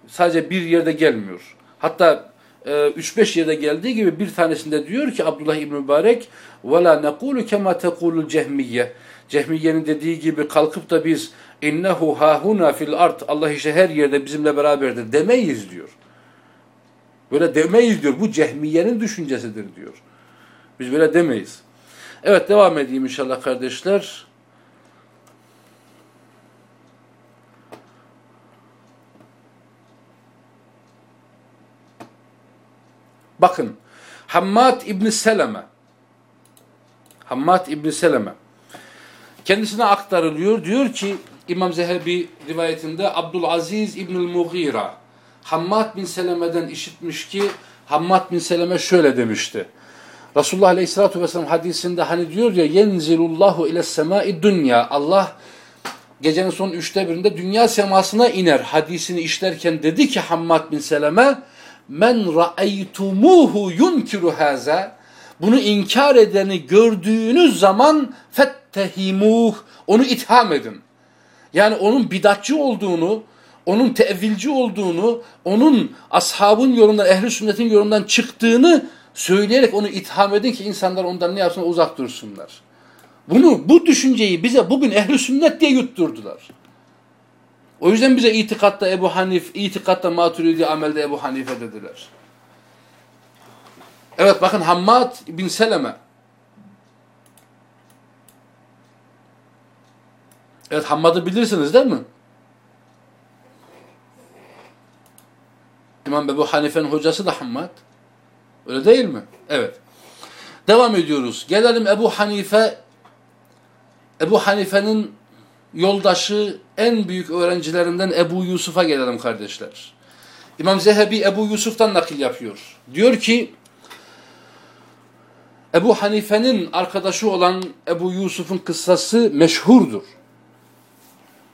sadece bir yerde gelmiyor. Hatta 3-5 e, yerde geldiği gibi bir tanesinde diyor ki Abdullah İbn Mübarek وَلَا نَقُولُ كَمَا تَقُولُ الْجَهْمِيَّةِ Cehmiye'nin dediği gibi kalkıp da biz innehu hahuna fil art Allah işte her yerde bizimle beraberdir demeyiz diyor. Böyle demeyiz diyor. Bu Cehmiye'nin düşüncesidir diyor. Biz böyle demeyiz. Evet devam edeyim inşallah kardeşler. Bakın Hammad İbni Seleme Hammad İbni Seleme kendisine aktarılıyor. Diyor ki İmam Zehebi rivayetinde Abdülaziz İbnül Mughira Hammad bin Seleme'den işitmiş ki Hammad bin Seleme şöyle demişti. Resulullah Aleyhisselatü Vesselam hadisinde hani diyor ya yenzilullahu ile semai dünya Allah gecenin son üçte birinde dünya semasına iner hadisini işlerken dedi ki Hammad bin Seleme men ra'eytumuhu yunkiru haza bunu inkar edeni gördüğünüz zaman fettehimuh onu itham edin. Yani onun bidatçı olduğunu, onun tevilci olduğunu, onun ashabın yolundan, ehli sünnetin yolundan çıktığını söyleyerek onu itham edin ki insanlar ondan ne yapsın uzak dursunlar. Bunu, bu düşünceyi bize bugün ehli sünnet diye yutturdular. O yüzden bize itikatta Ebu Hanif, itikatta Maturidi, amelde Ebu Hanife dediler. Evet bakın Hammad bin Seleme. Evet Hammad'ı bilirsiniz değil mi? İmam Ebu Hanife'nin hocası da Hammad. Öyle değil mi? Evet. Devam ediyoruz. Gelelim Ebu Hanife. Ebu Hanife'nin yoldaşı en büyük öğrencilerinden Ebu Yusuf'a gelelim kardeşler. İmam Zehebi Ebu Yusuf'tan nakil yapıyor. Diyor ki Ebu Hanife'nin arkadaşı olan Ebu Yusuf'un kıssası meşhurdur.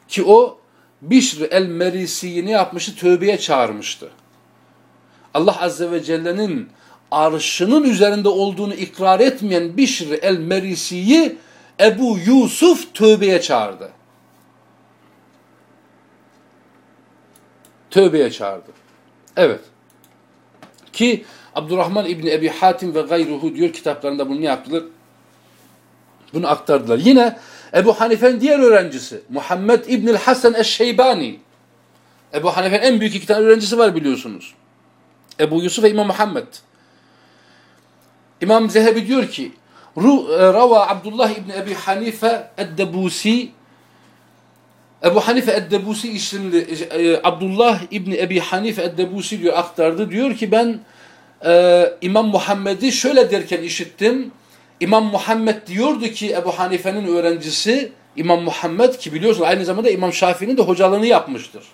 Ki o Bişr el-Merisi'yi ne yapmıştı? Tövbeye çağırmıştı. Allah Azze ve Celle'nin arşının üzerinde olduğunu ikrar etmeyen Bişr el-Merisi'yi Ebu Yusuf tövbeye çağırdı. Tövbeye çağırdı. Evet. Ki Abdurrahman İbni Ebi Hatim ve gayruhu diyor kitaplarında bunu ne yaptılar? Bunu aktardılar. Yine Ebu Hanife'nin diğer öğrencisi Muhammed İbnül Hasan Eşşeybani. Ebu Hanife'nin en büyük iki tane öğrencisi var biliyorsunuz. Ebu Yusuf ve İmam Muhammed. İmam Zehebi diyor ki e, Rava Abdullah İbni Ebi Hanife Eddebusi Ebu Hanife Eddebusi isimli e, Abdullah İbni Ebi Hanife Eddebusi diyor aktardı. Diyor ki ben e, İmam Muhammed'i şöyle derken işittim. İmam Muhammed diyordu ki Ebu Hanife'nin öğrencisi İmam Muhammed ki biliyorsunuz aynı zamanda İmam Şafii'nin de hocalığını yapmıştır.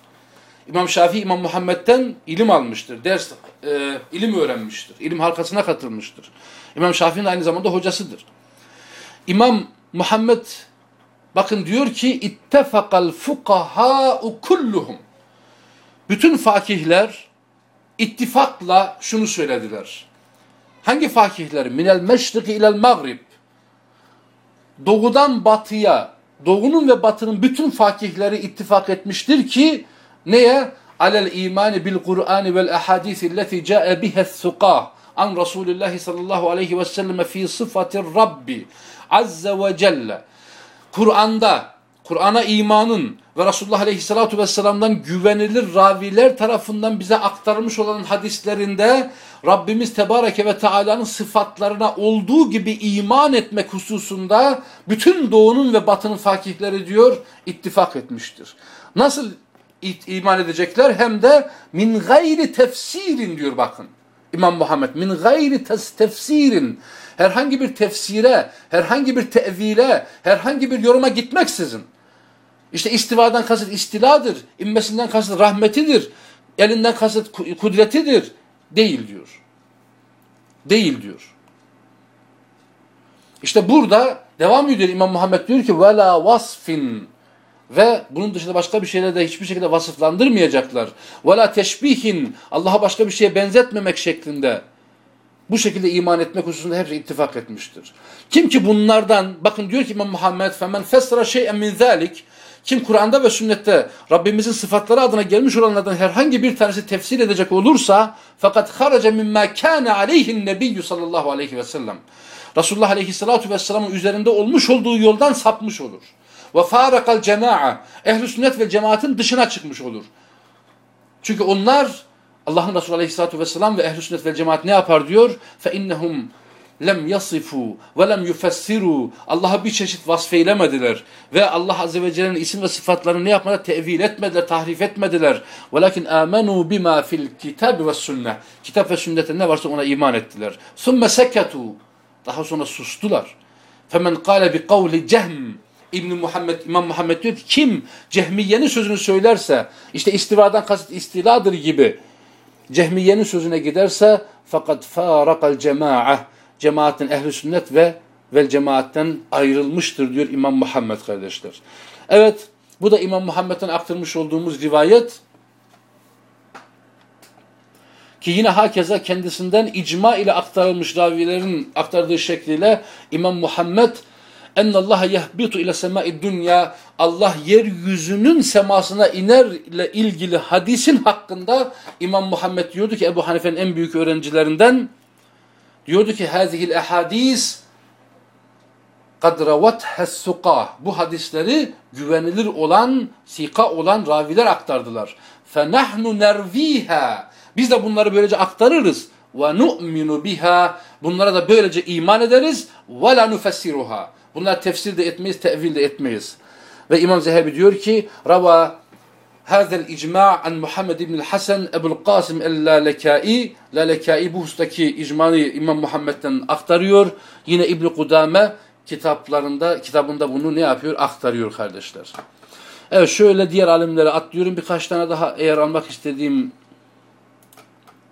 İmam Şafii İmam Muhammed'den ilim almıştır. Ders, e, ilim öğrenmiştir. İlim halkasına katılmıştır. İmam Şafii'nin aynı zamanda hocasıdır. İmam Muhammed bakın diyor ki ittefakal fukaha'u kulluhum. Bütün fakihler ittifakla şunu söylediler. Hangi fakihler? Minel meşriki ilel mağrib. Doğudan batıya, doğunun ve batının bütün fakihleri ittifak etmiştir ki neye? Alel imani bil Kur'an vel ahadisi allati ca'e biha sukah an Resulullah sallallahu aleyhi ve sellem fi sıfatir Rabbi azze ve celle. Kur'an'da Kur'an'a imanın ve Resulullah Aleyhisselatü Vesselam'dan güvenilir raviler tarafından bize aktarılmış olan hadislerinde Rabbimiz Tebareke ve Teala'nın sıfatlarına olduğu gibi iman etmek hususunda bütün doğunun ve batının fakihleri diyor ittifak etmiştir. Nasıl iman edecekler? Hem de min gayri tefsirin diyor bakın. İmam Muhammed min gayri tefsirin herhangi bir tefsire, herhangi bir tevile, herhangi bir yoruma gitmeksizin işte istivadan kasıt istiladır, inmesinden kasıt rahmetidir, elinden kasıt kudretidir. Değil diyor. Değil diyor. İşte burada devam ediyor İmam Muhammed diyor ki vela vasfin ve bunun dışında başka bir şeyle de hiçbir şekilde vasıflandırmayacaklar. Vela teşbihin Allah'a başka bir şeye benzetmemek şeklinde bu şekilde iman etmek hususunda hepsi ittifak etmiştir. Kim ki bunlardan bakın diyor ki İmam Muhammed femen fesra şey'en min kim Kur'an'da ve sünnette Rabbimizin sıfatları adına gelmiş olanlardan herhangi bir tanesi tefsir edecek olursa fakat haraca mimma kana aleyhin nebiyyü sallallahu aleyhi ve sellem. Resulullah aleyhissalatu vesselamın üzerinde olmuş olduğu yoldan sapmış olur. Ve farakal cema'a ehli sünnet ve cemaatin dışına çıkmış olur. Çünkü onlar Allah'ın Resulü aleyhissalatu vesselam ve ehli sünnet ve cemaat ne yapar diyor? İnnehum lem yasifu ve lem yufessiru Allah'a bir çeşit vasfeylemediler ve Allah Azze ve Celle'nin isim ve sıfatlarını ne yapmadılar? Tevil etmediler, tahrif etmediler. Velakin amenu bima fil kitab ve sünnet. Kitap ve sünnette ne varsa ona iman ettiler. Thumme seketu. Daha sonra sustular. Femen kâle bi kavli cehm. İbn Muhammed İmam Muhammed diyor ki kim Cehmiye'nin sözünü söylerse işte istivadan kasıt istiladır gibi Cehmiye'nin sözüne giderse fakat farakal cema'a. Cemaatin ehli sünnet ve vel cemaatten ayrılmıştır diyor İmam Muhammed kardeşler. Evet bu da İmam Muhammed'den aktarmış olduğumuz rivayet. Ki yine hakeza kendisinden icma ile aktarılmış ravilerin aktardığı şekliyle İmam Muhammed ennallaha yehbitu ile semai dünya Allah yeryüzünün semasına iner ile ilgili hadisin hakkında İmam Muhammed diyordu ki Ebu Hanife'nin en büyük öğrencilerinden Diyordu ki hazihil ehadis kad ravathes Bu hadisleri güvenilir olan, sika olan raviler aktardılar. Fenahnu nerviha. Biz de bunları böylece aktarırız. Ve nu'minu biha. Bunlara da böylece iman ederiz. Ve la nufessiruha. Bunlar tefsir de etmeyiz, tevil de etmeyiz. Ve İmam Zehebi diyor ki Rava Hazel icma' an Muhammed ibn Hasan Ebu'l Kasım el-Lalekai Lalekai bu hustaki icmanı İmam Muhammed'den aktarıyor. Yine İbn Kudame kitaplarında kitabında bunu ne yapıyor? Aktarıyor kardeşler. Evet şöyle diğer alimlere atlıyorum. Birkaç tane daha eğer almak istediğim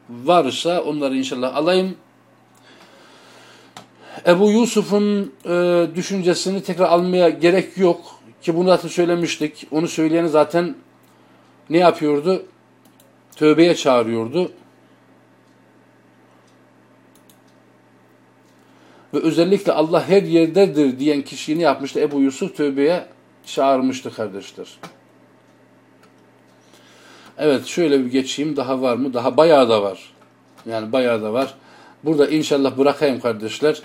varsa onları inşallah alayım. Ebu Yusuf'un e, düşüncesini tekrar almaya gerek yok. Ki bunu zaten söylemiştik. Onu söyleyeni zaten ne yapıyordu? Tövbeye çağırıyordu. Ve özellikle Allah her yerdedir diyen kişiyi ne yapmıştı? Ebu Yusuf tövbeye çağırmıştı kardeşler. Evet şöyle bir geçeyim. Daha var mı? Daha bayağı da var. Yani bayağı da var. Burada inşallah bırakayım kardeşler.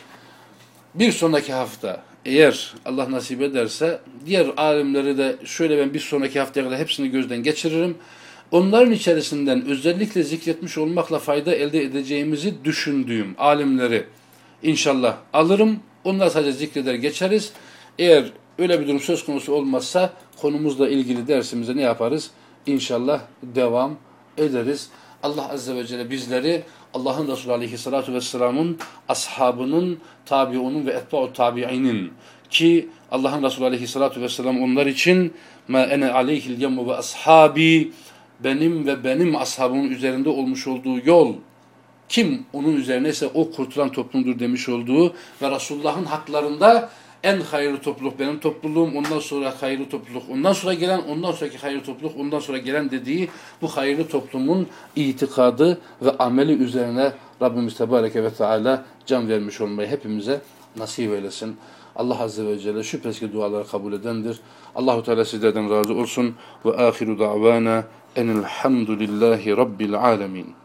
Bir sonraki hafta eğer Allah nasip ederse diğer alimleri de şöyle ben bir sonraki haftaya kadar hepsini gözden geçiririm. Onların içerisinden özellikle zikretmiş olmakla fayda elde edeceğimizi düşündüğüm alimleri inşallah alırım. Onlar sadece zikreder geçeriz. Eğer öyle bir durum söz konusu olmazsa konumuzla ilgili dersimize ne yaparız? İnşallah devam ederiz. Allah Azze ve Celle bizleri Allah'ın Resulü Aleyhisselatü Vesselam'ın ashabının, tabiunun ve etba'u tabi'inin ki Allah'ın Resulü Aleyhisselatü Vesselam onlar için ma ene aleyhil yemmu ve ashabi benim ve benim ashabımın üzerinde olmuş olduğu yol. Kim onun üzerine ise o kurtulan toplumdur demiş olduğu ve Resulullah'ın haklarında en hayırlı topluluk benim topluluğum, ondan sonra hayırlı topluluk, ondan sonra gelen, ondan sonraki hayırlı topluluk, ondan sonra gelen dediği bu hayırlı toplumun itikadı ve ameli üzerine Rabbimiz Tebareke ve Teala can vermiş olmayı hepimize nasip eylesin. Allah Azze ve Celle şüphesiz ki duaları kabul edendir. Allahu Teala sizlerden razı olsun ve ahiru davana enelhamdülillahi rabbil alemin.